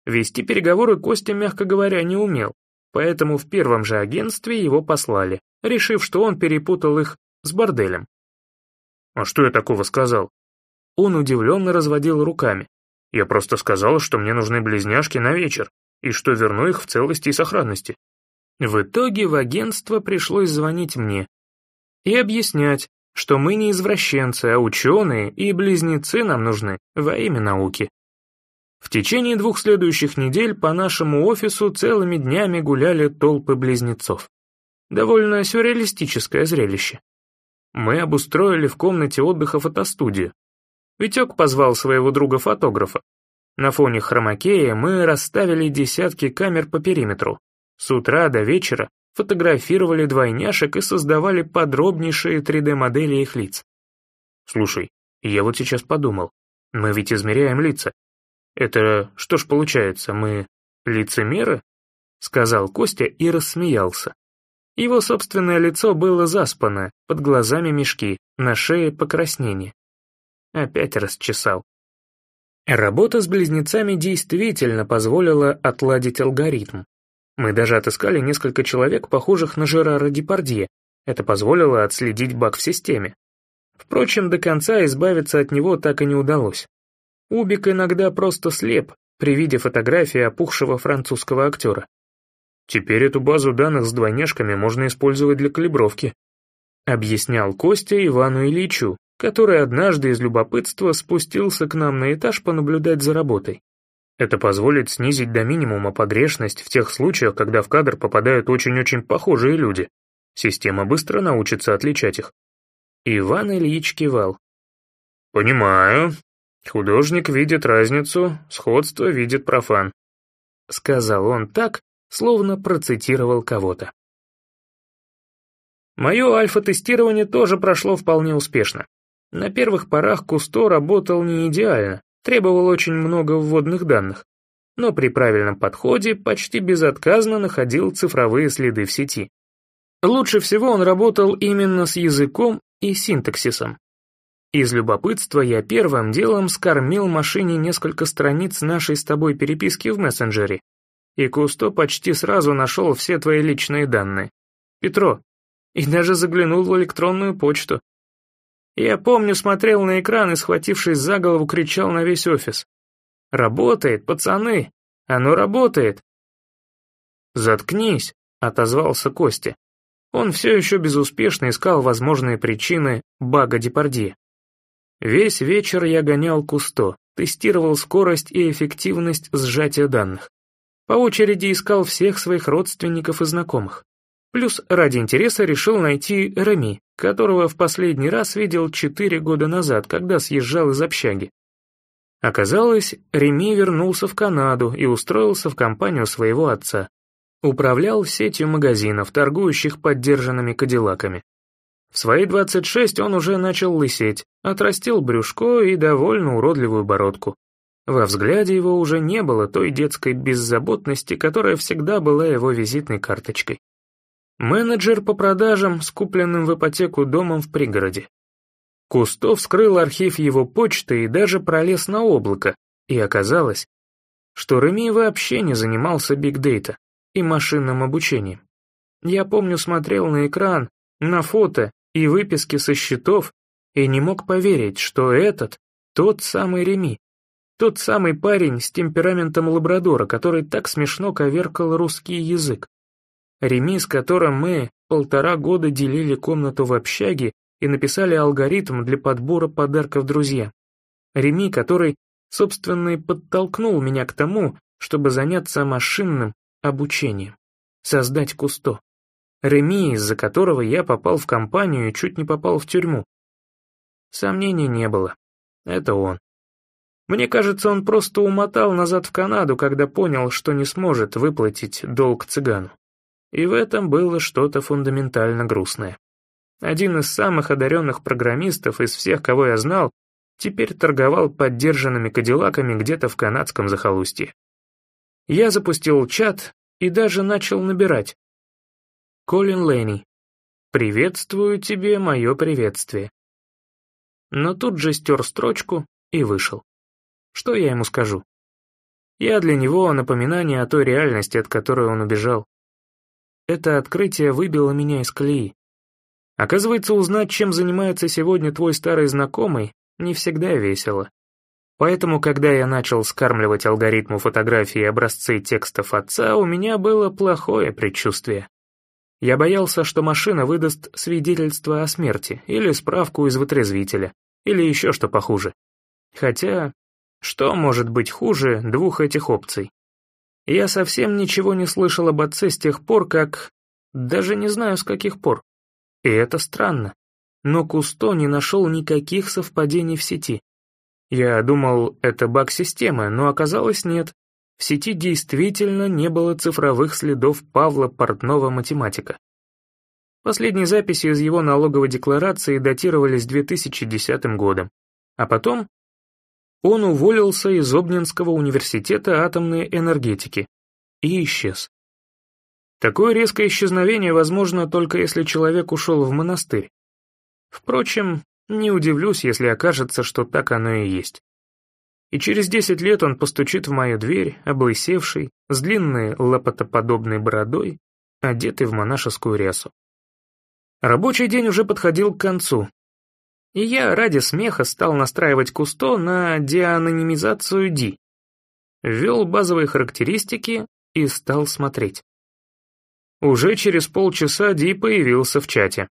Вести переговоры Костя, мягко говоря, не умел, поэтому в первом же агентстве его послали, решив, что он перепутал их с борделем. «А что я такого сказал?» Он удивленно разводил руками. «Я просто сказал, что мне нужны близняшки на вечер, и что верну их в целости и сохранности». В итоге в агентство пришлось звонить мне и объяснять, что мы не извращенцы, а ученые, и близнецы нам нужны во имя науки. В течение двух следующих недель по нашему офису целыми днями гуляли толпы близнецов. Довольно сюрреалистическое зрелище. Мы обустроили в комнате отдыха фотостудию. Витек позвал своего друга-фотографа. На фоне хромакея мы расставили десятки камер по периметру. С утра до вечера фотографировали двойняшек и создавали подробнейшие 3D-модели их лиц. Слушай, я вот сейчас подумал, мы ведь измеряем лица. Это что ж получается, мы лицемеры? Сказал Костя и рассмеялся. Его собственное лицо было заспано, под глазами мешки, на шее покраснение. Опять расчесал. Работа с близнецами действительно позволила отладить алгоритм. Мы даже отыскали несколько человек, похожих на Жерара Депардье. Это позволило отследить баг в системе. Впрочем, до конца избавиться от него так и не удалось. Убик иногда просто слеп при виде фотографии опухшего французского актера. Теперь эту базу данных с двойняшками можно использовать для калибровки, объяснял Костя Ивану Ильичу, который однажды из любопытства спустился к нам на этаж понаблюдать за работой. Это позволит снизить до минимума погрешность в тех случаях, когда в кадр попадают очень-очень похожие люди. Система быстро научится отличать их. Иван Ильич кивал. «Понимаю. Художник видит разницу, сходство видит профан», — сказал он так, словно процитировал кого-то. Мое альфа-тестирование тоже прошло вполне успешно. На первых порах Кусто работал не идеально, требовал очень много вводных данных, но при правильном подходе почти безотказно находил цифровые следы в сети. Лучше всего он работал именно с языком и синтаксисом. Из любопытства я первым делом скормил машине несколько страниц нашей с тобой переписки в мессенджере, и Кусто почти сразу нашел все твои личные данные. Петро, и даже заглянул в электронную почту. Я помню, смотрел на экран и, схватившись за голову, кричал на весь офис. Работает, пацаны! Оно работает!» «Заткнись!» — отозвался Костя. Он все еще безуспешно искал возможные причины бага Депардье. Весь вечер я гонял Кусто, тестировал скорость и эффективность сжатия данных. По очереди искал всех своих родственников и знакомых. Плюс ради интереса решил найти Реми, которого в последний раз видел четыре года назад, когда съезжал из общаги. Оказалось, Реми вернулся в Канаду и устроился в компанию своего отца. Управлял сетью магазинов, торгующих поддержанными кадиллаками. В свои 26 он уже начал лысеть, отрастил брюшко и довольно уродливую бородку. Во взгляде его уже не было той детской беззаботности, которая всегда была его визитной карточкой. Менеджер по продажам с купленным в ипотеку домом в пригороде. Кустов вскрыл архив его почты и даже пролез на облако, и оказалось, что Реми вообще не занимался бигдейта и машинным обучением. Я помню, смотрел на экран, на фото и выписки со счетов и не мог поверить, что этот тот самый Реми, тот самый парень с темпераментом лабрадора, который так смешно коверкал русский язык. Реми, с которым мы полтора года делили комнату в общаге и написали алгоритм для подбора подарков друзьям. Реми, который, собственно, и подтолкнул меня к тому, чтобы заняться машинным обучением, создать Кусто. Реми, из-за которого я попал в компанию и чуть не попал в тюрьму. Сомнений не было. Это он. Мне кажется, он просто умотал назад в Канаду, когда понял, что не сможет выплатить долг цыгану. И в этом было что-то фундаментально грустное. Один из самых одаренных программистов из всех, кого я знал, теперь торговал поддержанными кадиллаками где-то в канадском захолустье. Я запустил чат и даже начал набирать. Колин Лэнни. «Приветствую тебе мое приветствие». Но тут же стер строчку и вышел. Что я ему скажу? Я для него напоминание о той реальности, от которой он убежал. Это открытие выбило меня из колеи. Оказывается, узнать, чем занимается сегодня твой старый знакомый, не всегда весело. Поэтому, когда я начал скармливать алгоритму фотографии и образцы текстов отца, у меня было плохое предчувствие. Я боялся, что машина выдаст свидетельство о смерти, или справку из вытрезвителя, или еще что похуже. Хотя, что может быть хуже двух этих опций? Я совсем ничего не слышал об отце с тех пор, как... Даже не знаю, с каких пор. И это странно. Но Кусто не нашел никаких совпадений в сети. Я думал, это баг системы, но оказалось нет. В сети действительно не было цифровых следов Павла Портнова-математика. Последние записи из его налоговой декларации датировались 2010 годом. А потом он уволился из Обнинского университета атомной энергетики и исчез. Такое резкое исчезновение возможно только если человек ушел в монастырь. Впрочем, не удивлюсь, если окажется, что так оно и есть и через десять лет он постучит в мою дверь, облысевший, с длинной лопатоподобной бородой, одетый в монашескую рясу. Рабочий день уже подходил к концу, и я ради смеха стал настраивать Кусто на деанонимизацию Ди. Ввел базовые характеристики и стал смотреть. Уже через полчаса Ди появился в чате.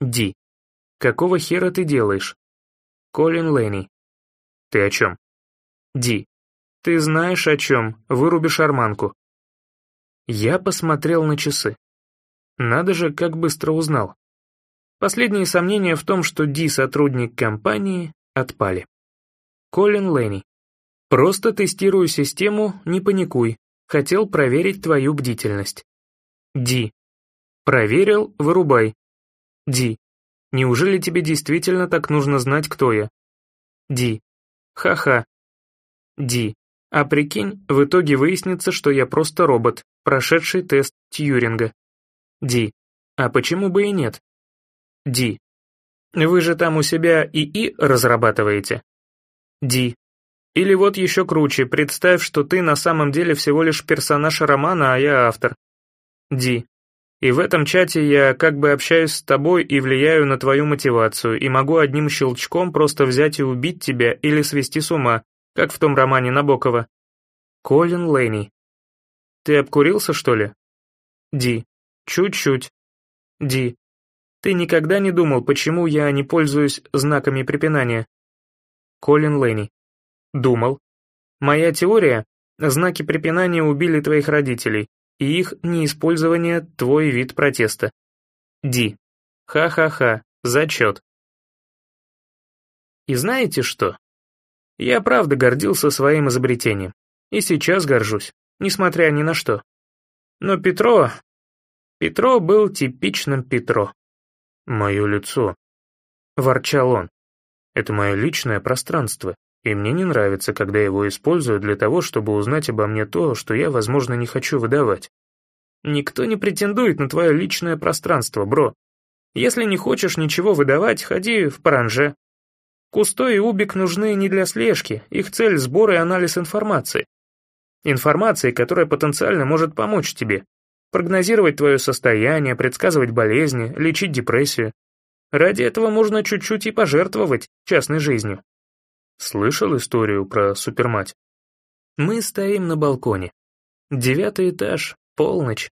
Ди. Какого хера ты делаешь? Колин Лэнни. Ты о чем? Ди, ты знаешь о чем, выруби шарманку. Я посмотрел на часы. Надо же, как быстро узнал. Последние сомнения в том, что Ди сотрудник компании, отпали. Колин Лэнни. Просто тестирую систему, не паникуй. Хотел проверить твою бдительность. Ди. Проверил, вырубай. Ди. Неужели тебе действительно так нужно знать, кто я? Ди. Ха-ха, Ди. А прикинь, в итоге выяснится, что я просто робот, прошедший тест Тьюринга. Ди. А почему бы и нет? Ди. Вы же там у себя ИИ разрабатываете? Ди. Или вот еще круче, представь, что ты на самом деле всего лишь персонаж романа, а я автор. Ди. И в этом чате я как бы общаюсь с тобой и влияю на твою мотивацию, и могу одним щелчком просто взять и убить тебя или свести с ума, как в том романе Набокова. Колин Лэйни. Ты обкурился, что ли? Ди. Чуть-чуть. Ди. Ты никогда не думал, почему я не пользуюсь знаками препинания? Колин Лэйни. Думал. Моя теория — знаки препинания убили твоих родителей, и их неиспользование — твой вид протеста. Ди. Ха-ха-ха, зачет. И знаете что? Я правда гордился своим изобретением. И сейчас горжусь, несмотря ни на что. Но Петро... Петро был типичным Петро. «Мое лицо», — ворчал он. «Это мое личное пространство, и мне не нравится, когда его используют для того, чтобы узнать обо мне то, что я, возможно, не хочу выдавать. Никто не претендует на твое личное пространство, бро. Если не хочешь ничего выдавать, ходи в паранже, Кусто и Убик нужны не для слежки, их цель — сбор и анализ информации. Информации, которая потенциально может помочь тебе. Прогнозировать твое состояние, предсказывать болезни, лечить депрессию. Ради этого можно чуть-чуть и пожертвовать частной жизнью. Слышал историю про супермать? Мы стоим на балконе. Девятый этаж, полночь.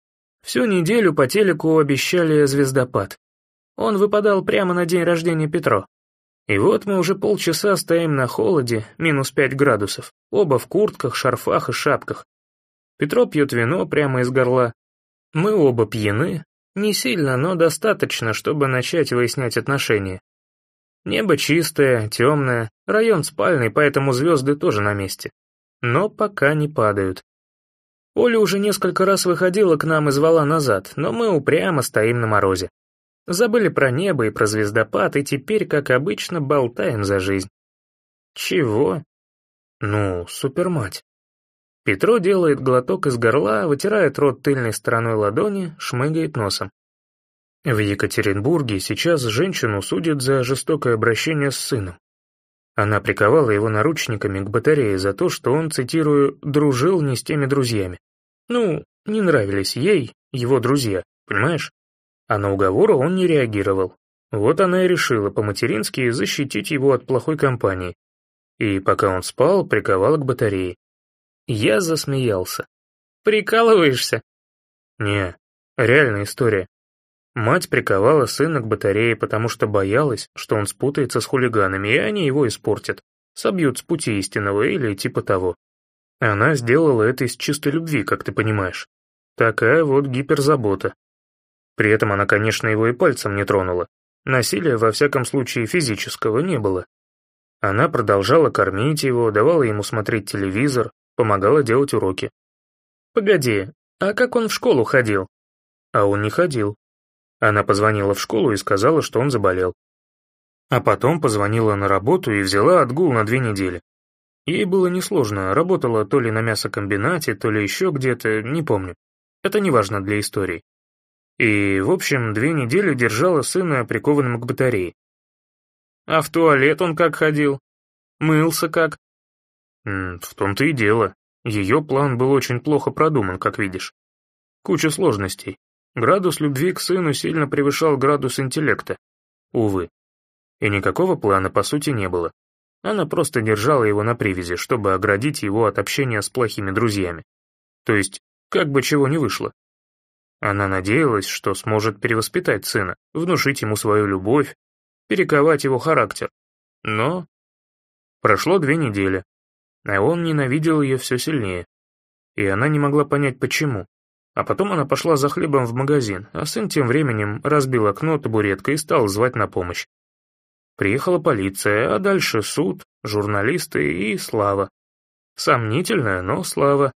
Всю неделю по телеку обещали звездопад. Он выпадал прямо на день рождения Петро. И вот мы уже полчаса стоим на холоде, минус пять градусов, оба в куртках, шарфах и шапках. Петро пьет вино прямо из горла. Мы оба пьяны, не сильно, но достаточно, чтобы начать выяснять отношения. Небо чистое, темное, район спальный, поэтому звезды тоже на месте. Но пока не падают. Оля уже несколько раз выходила к нам и звала назад, но мы упрямо стоим на морозе. Забыли про небо и про звездопад, и теперь, как обычно, болтаем за жизнь. Чего? Ну, супермать. Петро делает глоток из горла, вытирает рот тыльной стороной ладони, шмыгает носом. В Екатеринбурге сейчас женщину судят за жестокое обращение с сыном. Она приковала его наручниками к батарее за то, что он, цитирую, «дружил не с теми друзьями». Ну, не нравились ей его друзья, понимаешь? а на уговоры он не реагировал. Вот она и решила по-матерински защитить его от плохой компании. И пока он спал, приковала к батарее. Я засмеялся. «Прикалываешься?» «Не, реальная история. Мать приковала сына к батарее, потому что боялась, что он спутается с хулиганами, и они его испортят, собьют с пути истинного или типа того. Она сделала это из чистой любви, как ты понимаешь. Такая вот гиперзабота. При этом она, конечно, его и пальцем не тронула. Насилия, во всяком случае, физического не было. Она продолжала кормить его, давала ему смотреть телевизор, помогала делать уроки. «Погоди, а как он в школу ходил?» А он не ходил. Она позвонила в школу и сказала, что он заболел. А потом позвонила на работу и взяла отгул на две недели. Ей было несложно, работала то ли на мясокомбинате, то ли еще где-то, не помню. Это не важно для истории. И, в общем, две недели держала сына прикованным к батарее. А в туалет он как ходил? Мылся как? В том-то и дело. Ее план был очень плохо продуман, как видишь. Куча сложностей. Градус любви к сыну сильно превышал градус интеллекта. Увы. И никакого плана, по сути, не было. Она просто держала его на привязи, чтобы оградить его от общения с плохими друзьями. То есть, как бы чего не вышло. Она надеялась, что сможет перевоспитать сына, внушить ему свою любовь, перековать его характер. Но прошло две недели, а он ненавидел ее все сильнее. И она не могла понять, почему. А потом она пошла за хлебом в магазин, а сын тем временем разбил окно табуреткой и стал звать на помощь. Приехала полиция, а дальше суд, журналисты и слава. Сомнительная, но слава.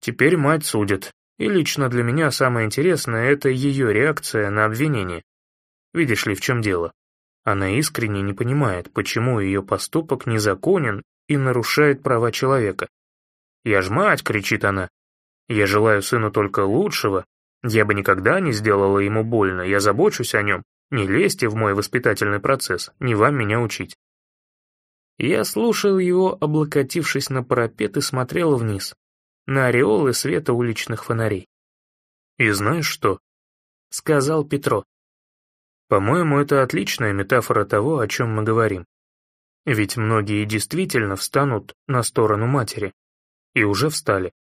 Теперь мать судит, и лично для меня самое интересное — это ее реакция на обвинение. Видишь ли, в чем дело? Она искренне не понимает, почему ее поступок незаконен и нарушает права человека. «Я ж мать!» — кричит она. «Я желаю сыну только лучшего. Я бы никогда не сделала ему больно, я забочусь о нем. Не лезьте в мой воспитательный процесс, не вам меня учить». Я слушал его, облокотившись на парапет и смотрел вниз на ореолы света уличных фонарей. «И знаешь что?» — сказал Петро. «По-моему, это отличная метафора того, о чем мы говорим. Ведь многие действительно встанут на сторону матери. И уже встали.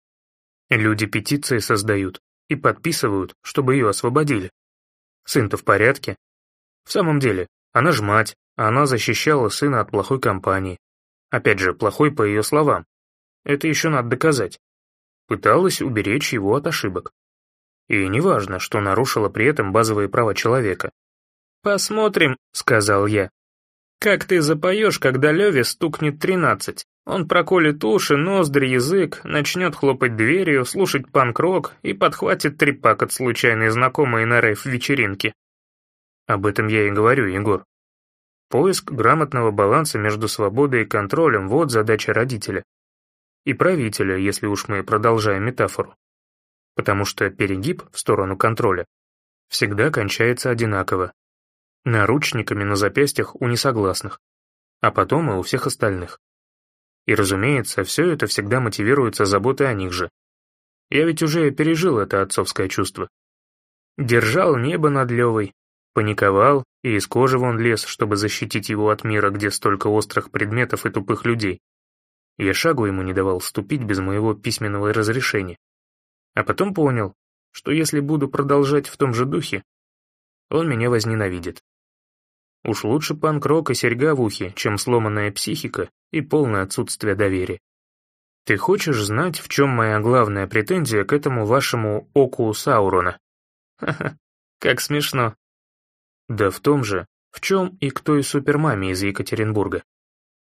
Люди петиции создают и подписывают, чтобы ее освободили. Сын-то в порядке. В самом деле, она ж мать, она защищала сына от плохой компании. Опять же, плохой по ее словам. Это еще надо доказать. Пыталась уберечь его от ошибок. И неважно, что нарушила при этом базовые права человека. «Посмотрим», — сказал я. «Как ты запоешь, когда Леве стукнет тринадцать? Он проколет уши, ноздри, язык, начнет хлопать дверью, слушать панк-рок и подхватит трепак от случайной знакомой на рейв-вечеринке». Об этом я и говорю, Егор. Поиск грамотного баланса между свободой и контролем – вот задача родителя. И правителя, если уж мы продолжаем метафору. Потому что перегиб в сторону контроля всегда кончается одинаково. Наручниками на запястьях у несогласных, а потом и у всех остальных. И, разумеется, все это всегда мотивируется заботой о них же. Я ведь уже пережил это отцовское чувство. Держал небо над Левой, Паниковал и из кожи вон лез, чтобы защитить его от мира, где столько острых предметов и тупых людей. Я шагу ему не давал ступить без моего письменного разрешения. А потом понял, что если буду продолжать в том же духе, он меня возненавидит. Уж лучше панк-рок и серьга в ухе, чем сломанная психика и полное отсутствие доверия. Ты хочешь знать, в чем моя главная претензия к этому вашему оку Саурона? Ха-ха, как смешно. Да в том же, в чем и кто и супермаме из Екатеринбурга.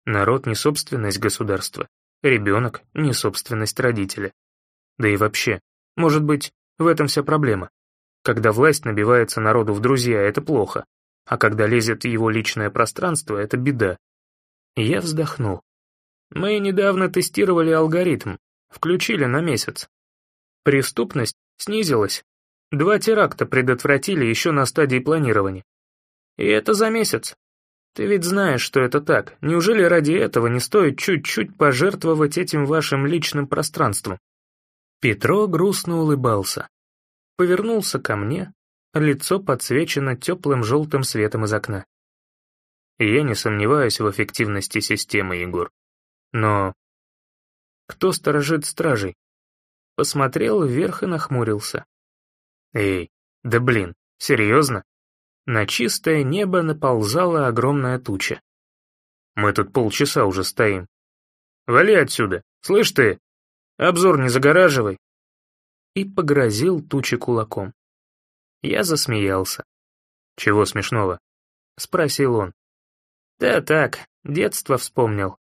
Народ не собственность государства, ребенок не собственность родителя. Да и вообще, может быть, в этом вся проблема. Когда власть набивается народу в друзья, это плохо, а когда лезет в его личное пространство, это беда. я вздохнул. Мы недавно тестировали алгоритм, включили на месяц. Преступность снизилась, Два теракта предотвратили еще на стадии планирования. И это за месяц. Ты ведь знаешь, что это так. Неужели ради этого не стоит чуть-чуть пожертвовать этим вашим личным пространством? Петро грустно улыбался. Повернулся ко мне, лицо подсвечено теплым желтым светом из окна. Я не сомневаюсь в эффективности системы, Егор. Но кто сторожит стражей? Посмотрел вверх и нахмурился. Эй, да блин, серьезно? На чистое небо наползала огромная туча. Мы тут полчаса уже стоим. Вали отсюда, слышь ты? Обзор не загораживай. И погрозил тучи кулаком. Я засмеялся. Чего смешного? Спросил он. Да так, детство вспомнил.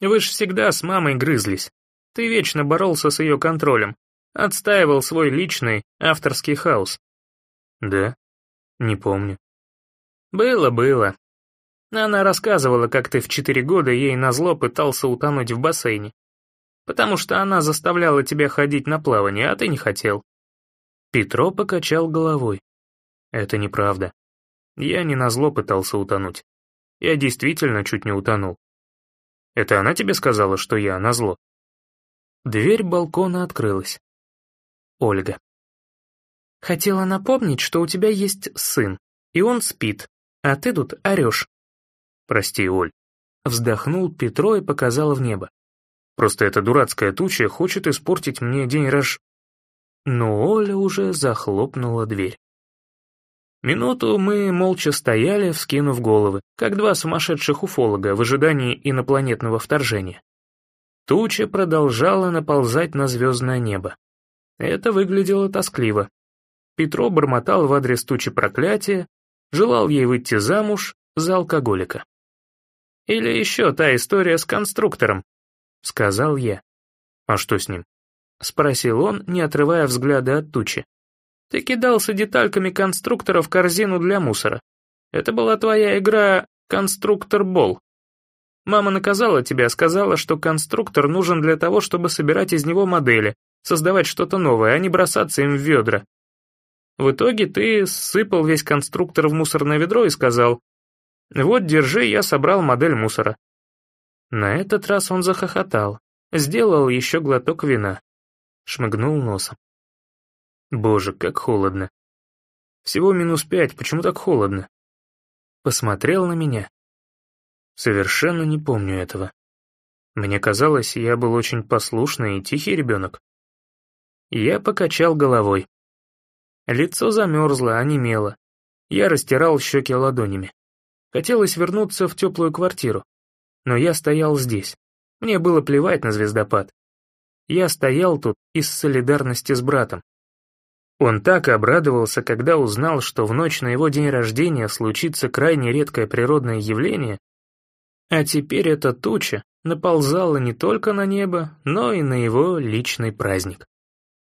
Вы ж всегда с мамой грызлись. Ты вечно боролся с ее контролем, Отстаивал свой личный авторский хаос. Да? Не помню. Было, было. Она рассказывала, как ты в четыре года ей назло пытался утонуть в бассейне. Потому что она заставляла тебя ходить на плавание, а ты не хотел. Петро покачал головой. Это неправда. Я не назло пытался утонуть. Я действительно чуть не утонул. Это она тебе сказала, что я назло? Дверь балкона открылась. Ольга. Хотела напомнить, что у тебя есть сын, и он спит, а ты тут орешь. Прости, Оль. Вздохнул Петро и показал в небо. Просто эта дурацкая туча хочет испортить мне день рож... Но Оля уже захлопнула дверь. Минуту мы молча стояли, вскинув головы, как два сумасшедших уфолога в ожидании инопланетного вторжения. Туча продолжала наползать на звездное небо. Это выглядело тоскливо. Петро бормотал в адрес тучи проклятия, желал ей выйти замуж за алкоголика. «Или еще та история с конструктором», — сказал я. «А что с ним?» — спросил он, не отрывая взгляда от тучи. «Ты кидался детальками конструктора в корзину для мусора. Это была твоя игра «Конструктор-бол». Мама наказала тебя, сказала, что конструктор нужен для того, чтобы собирать из него модели, создавать что-то новое, а не бросаться им в ведра. В итоге ты сыпал весь конструктор в мусорное ведро и сказал, «Вот, держи, я собрал модель мусора». На этот раз он захохотал, сделал еще глоток вина, шмыгнул носом. Боже, как холодно. Всего минус пять, почему так холодно? Посмотрел на меня. Совершенно не помню этого. Мне казалось, я был очень послушный и тихий ребенок. Я покачал головой. Лицо замерзло, онемело. Я растирал щеки ладонями. Хотелось вернуться в теплую квартиру. Но я стоял здесь. Мне было плевать на звездопад. Я стоял тут из солидарности с братом. Он так обрадовался, когда узнал, что в ночь на его день рождения случится крайне редкое природное явление, а теперь эта туча наползала не только на небо, но и на его личный праздник.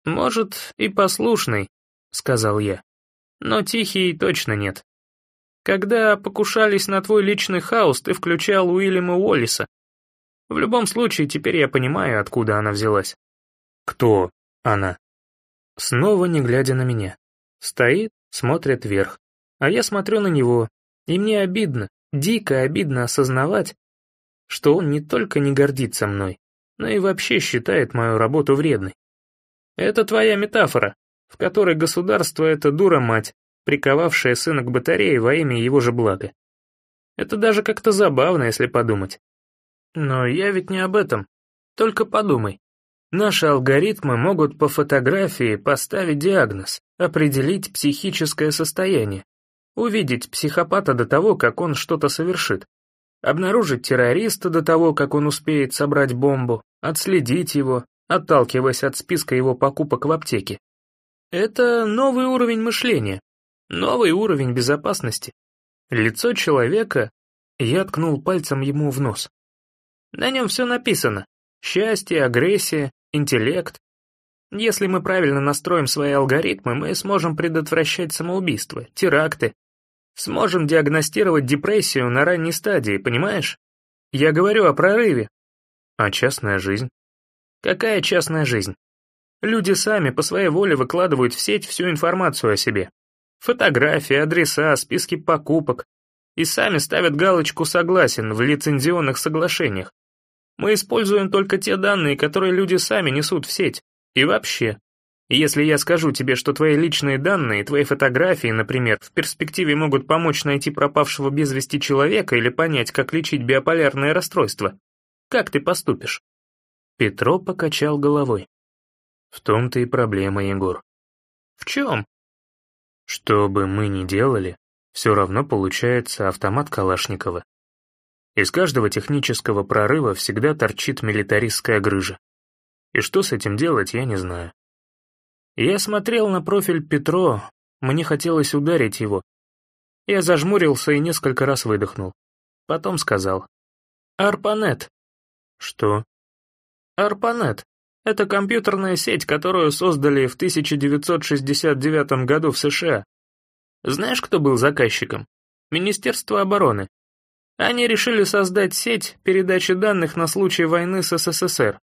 «Может, и послушный», — сказал я, — «но тихий точно нет. Когда покушались на твой личный хаос, ты включал Уильяма Уоллиса. В любом случае, теперь я понимаю, откуда она взялась». «Кто она?» Снова не глядя на меня. Стоит, смотрит вверх, а я смотрю на него, и мне обидно, дико обидно осознавать, что он не только не гордится мной, но и вообще считает мою работу вредной. Это твоя метафора, в которой государство — это дура-мать, приковавшая сына к батарее во имя его же блага. Это даже как-то забавно, если подумать. Но я ведь не об этом. Только подумай. Наши алгоритмы могут по фотографии поставить диагноз, определить психическое состояние, увидеть психопата до того, как он что-то совершит, обнаружить террориста до того, как он успеет собрать бомбу, отследить его, отталкиваясь от списка его покупок в аптеке. Это новый уровень мышления, новый уровень безопасности. Лицо человека, я ткнул пальцем ему в нос. На нем все написано. Счастье, агрессия, интеллект. Если мы правильно настроим свои алгоритмы, мы сможем предотвращать самоубийства, теракты. Сможем диагностировать депрессию на ранней стадии, понимаешь? Я говорю о прорыве. А частная жизнь? Какая частная жизнь? Люди сами по своей воле выкладывают в сеть всю информацию о себе. Фотографии, адреса, списки покупок. И сами ставят галочку «Согласен» в лицензионных соглашениях. Мы используем только те данные, которые люди сами несут в сеть. И вообще, если я скажу тебе, что твои личные данные, твои фотографии, например, в перспективе могут помочь найти пропавшего без вести человека или понять, как лечить биополярное расстройство, как ты поступишь? Петро покачал головой. В том-то и проблема, Егор. В чем? Что бы мы ни делали, все равно получается автомат Калашникова. Из каждого технического прорыва всегда торчит милитаристская грыжа. И что с этим делать, я не знаю. Я смотрел на профиль Петро, мне хотелось ударить его. Я зажмурился и несколько раз выдохнул. Потом сказал. «Арпанет». «Что?» ARPANET — это компьютерная сеть, которую создали в 1969 году в США. Знаешь, кто был заказчиком? Министерство обороны. Они решили создать сеть передачи данных на случай войны с СССР.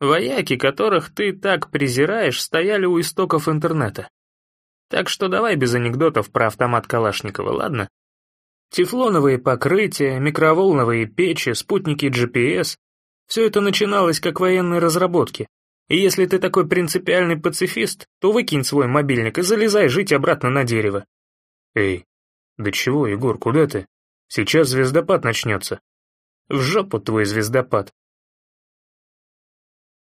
Вояки, которых ты так презираешь, стояли у истоков интернета. Так что давай без анекдотов про автомат Калашникова, ладно? Тефлоновые покрытия, микроволновые печи, спутники GPS все это начиналось как военные разработки. И если ты такой принципиальный пацифист, то выкинь свой мобильник и залезай жить обратно на дерево. Эй, да чего, Егор, куда ты? Сейчас звездопад начнется. В жопу твой звездопад.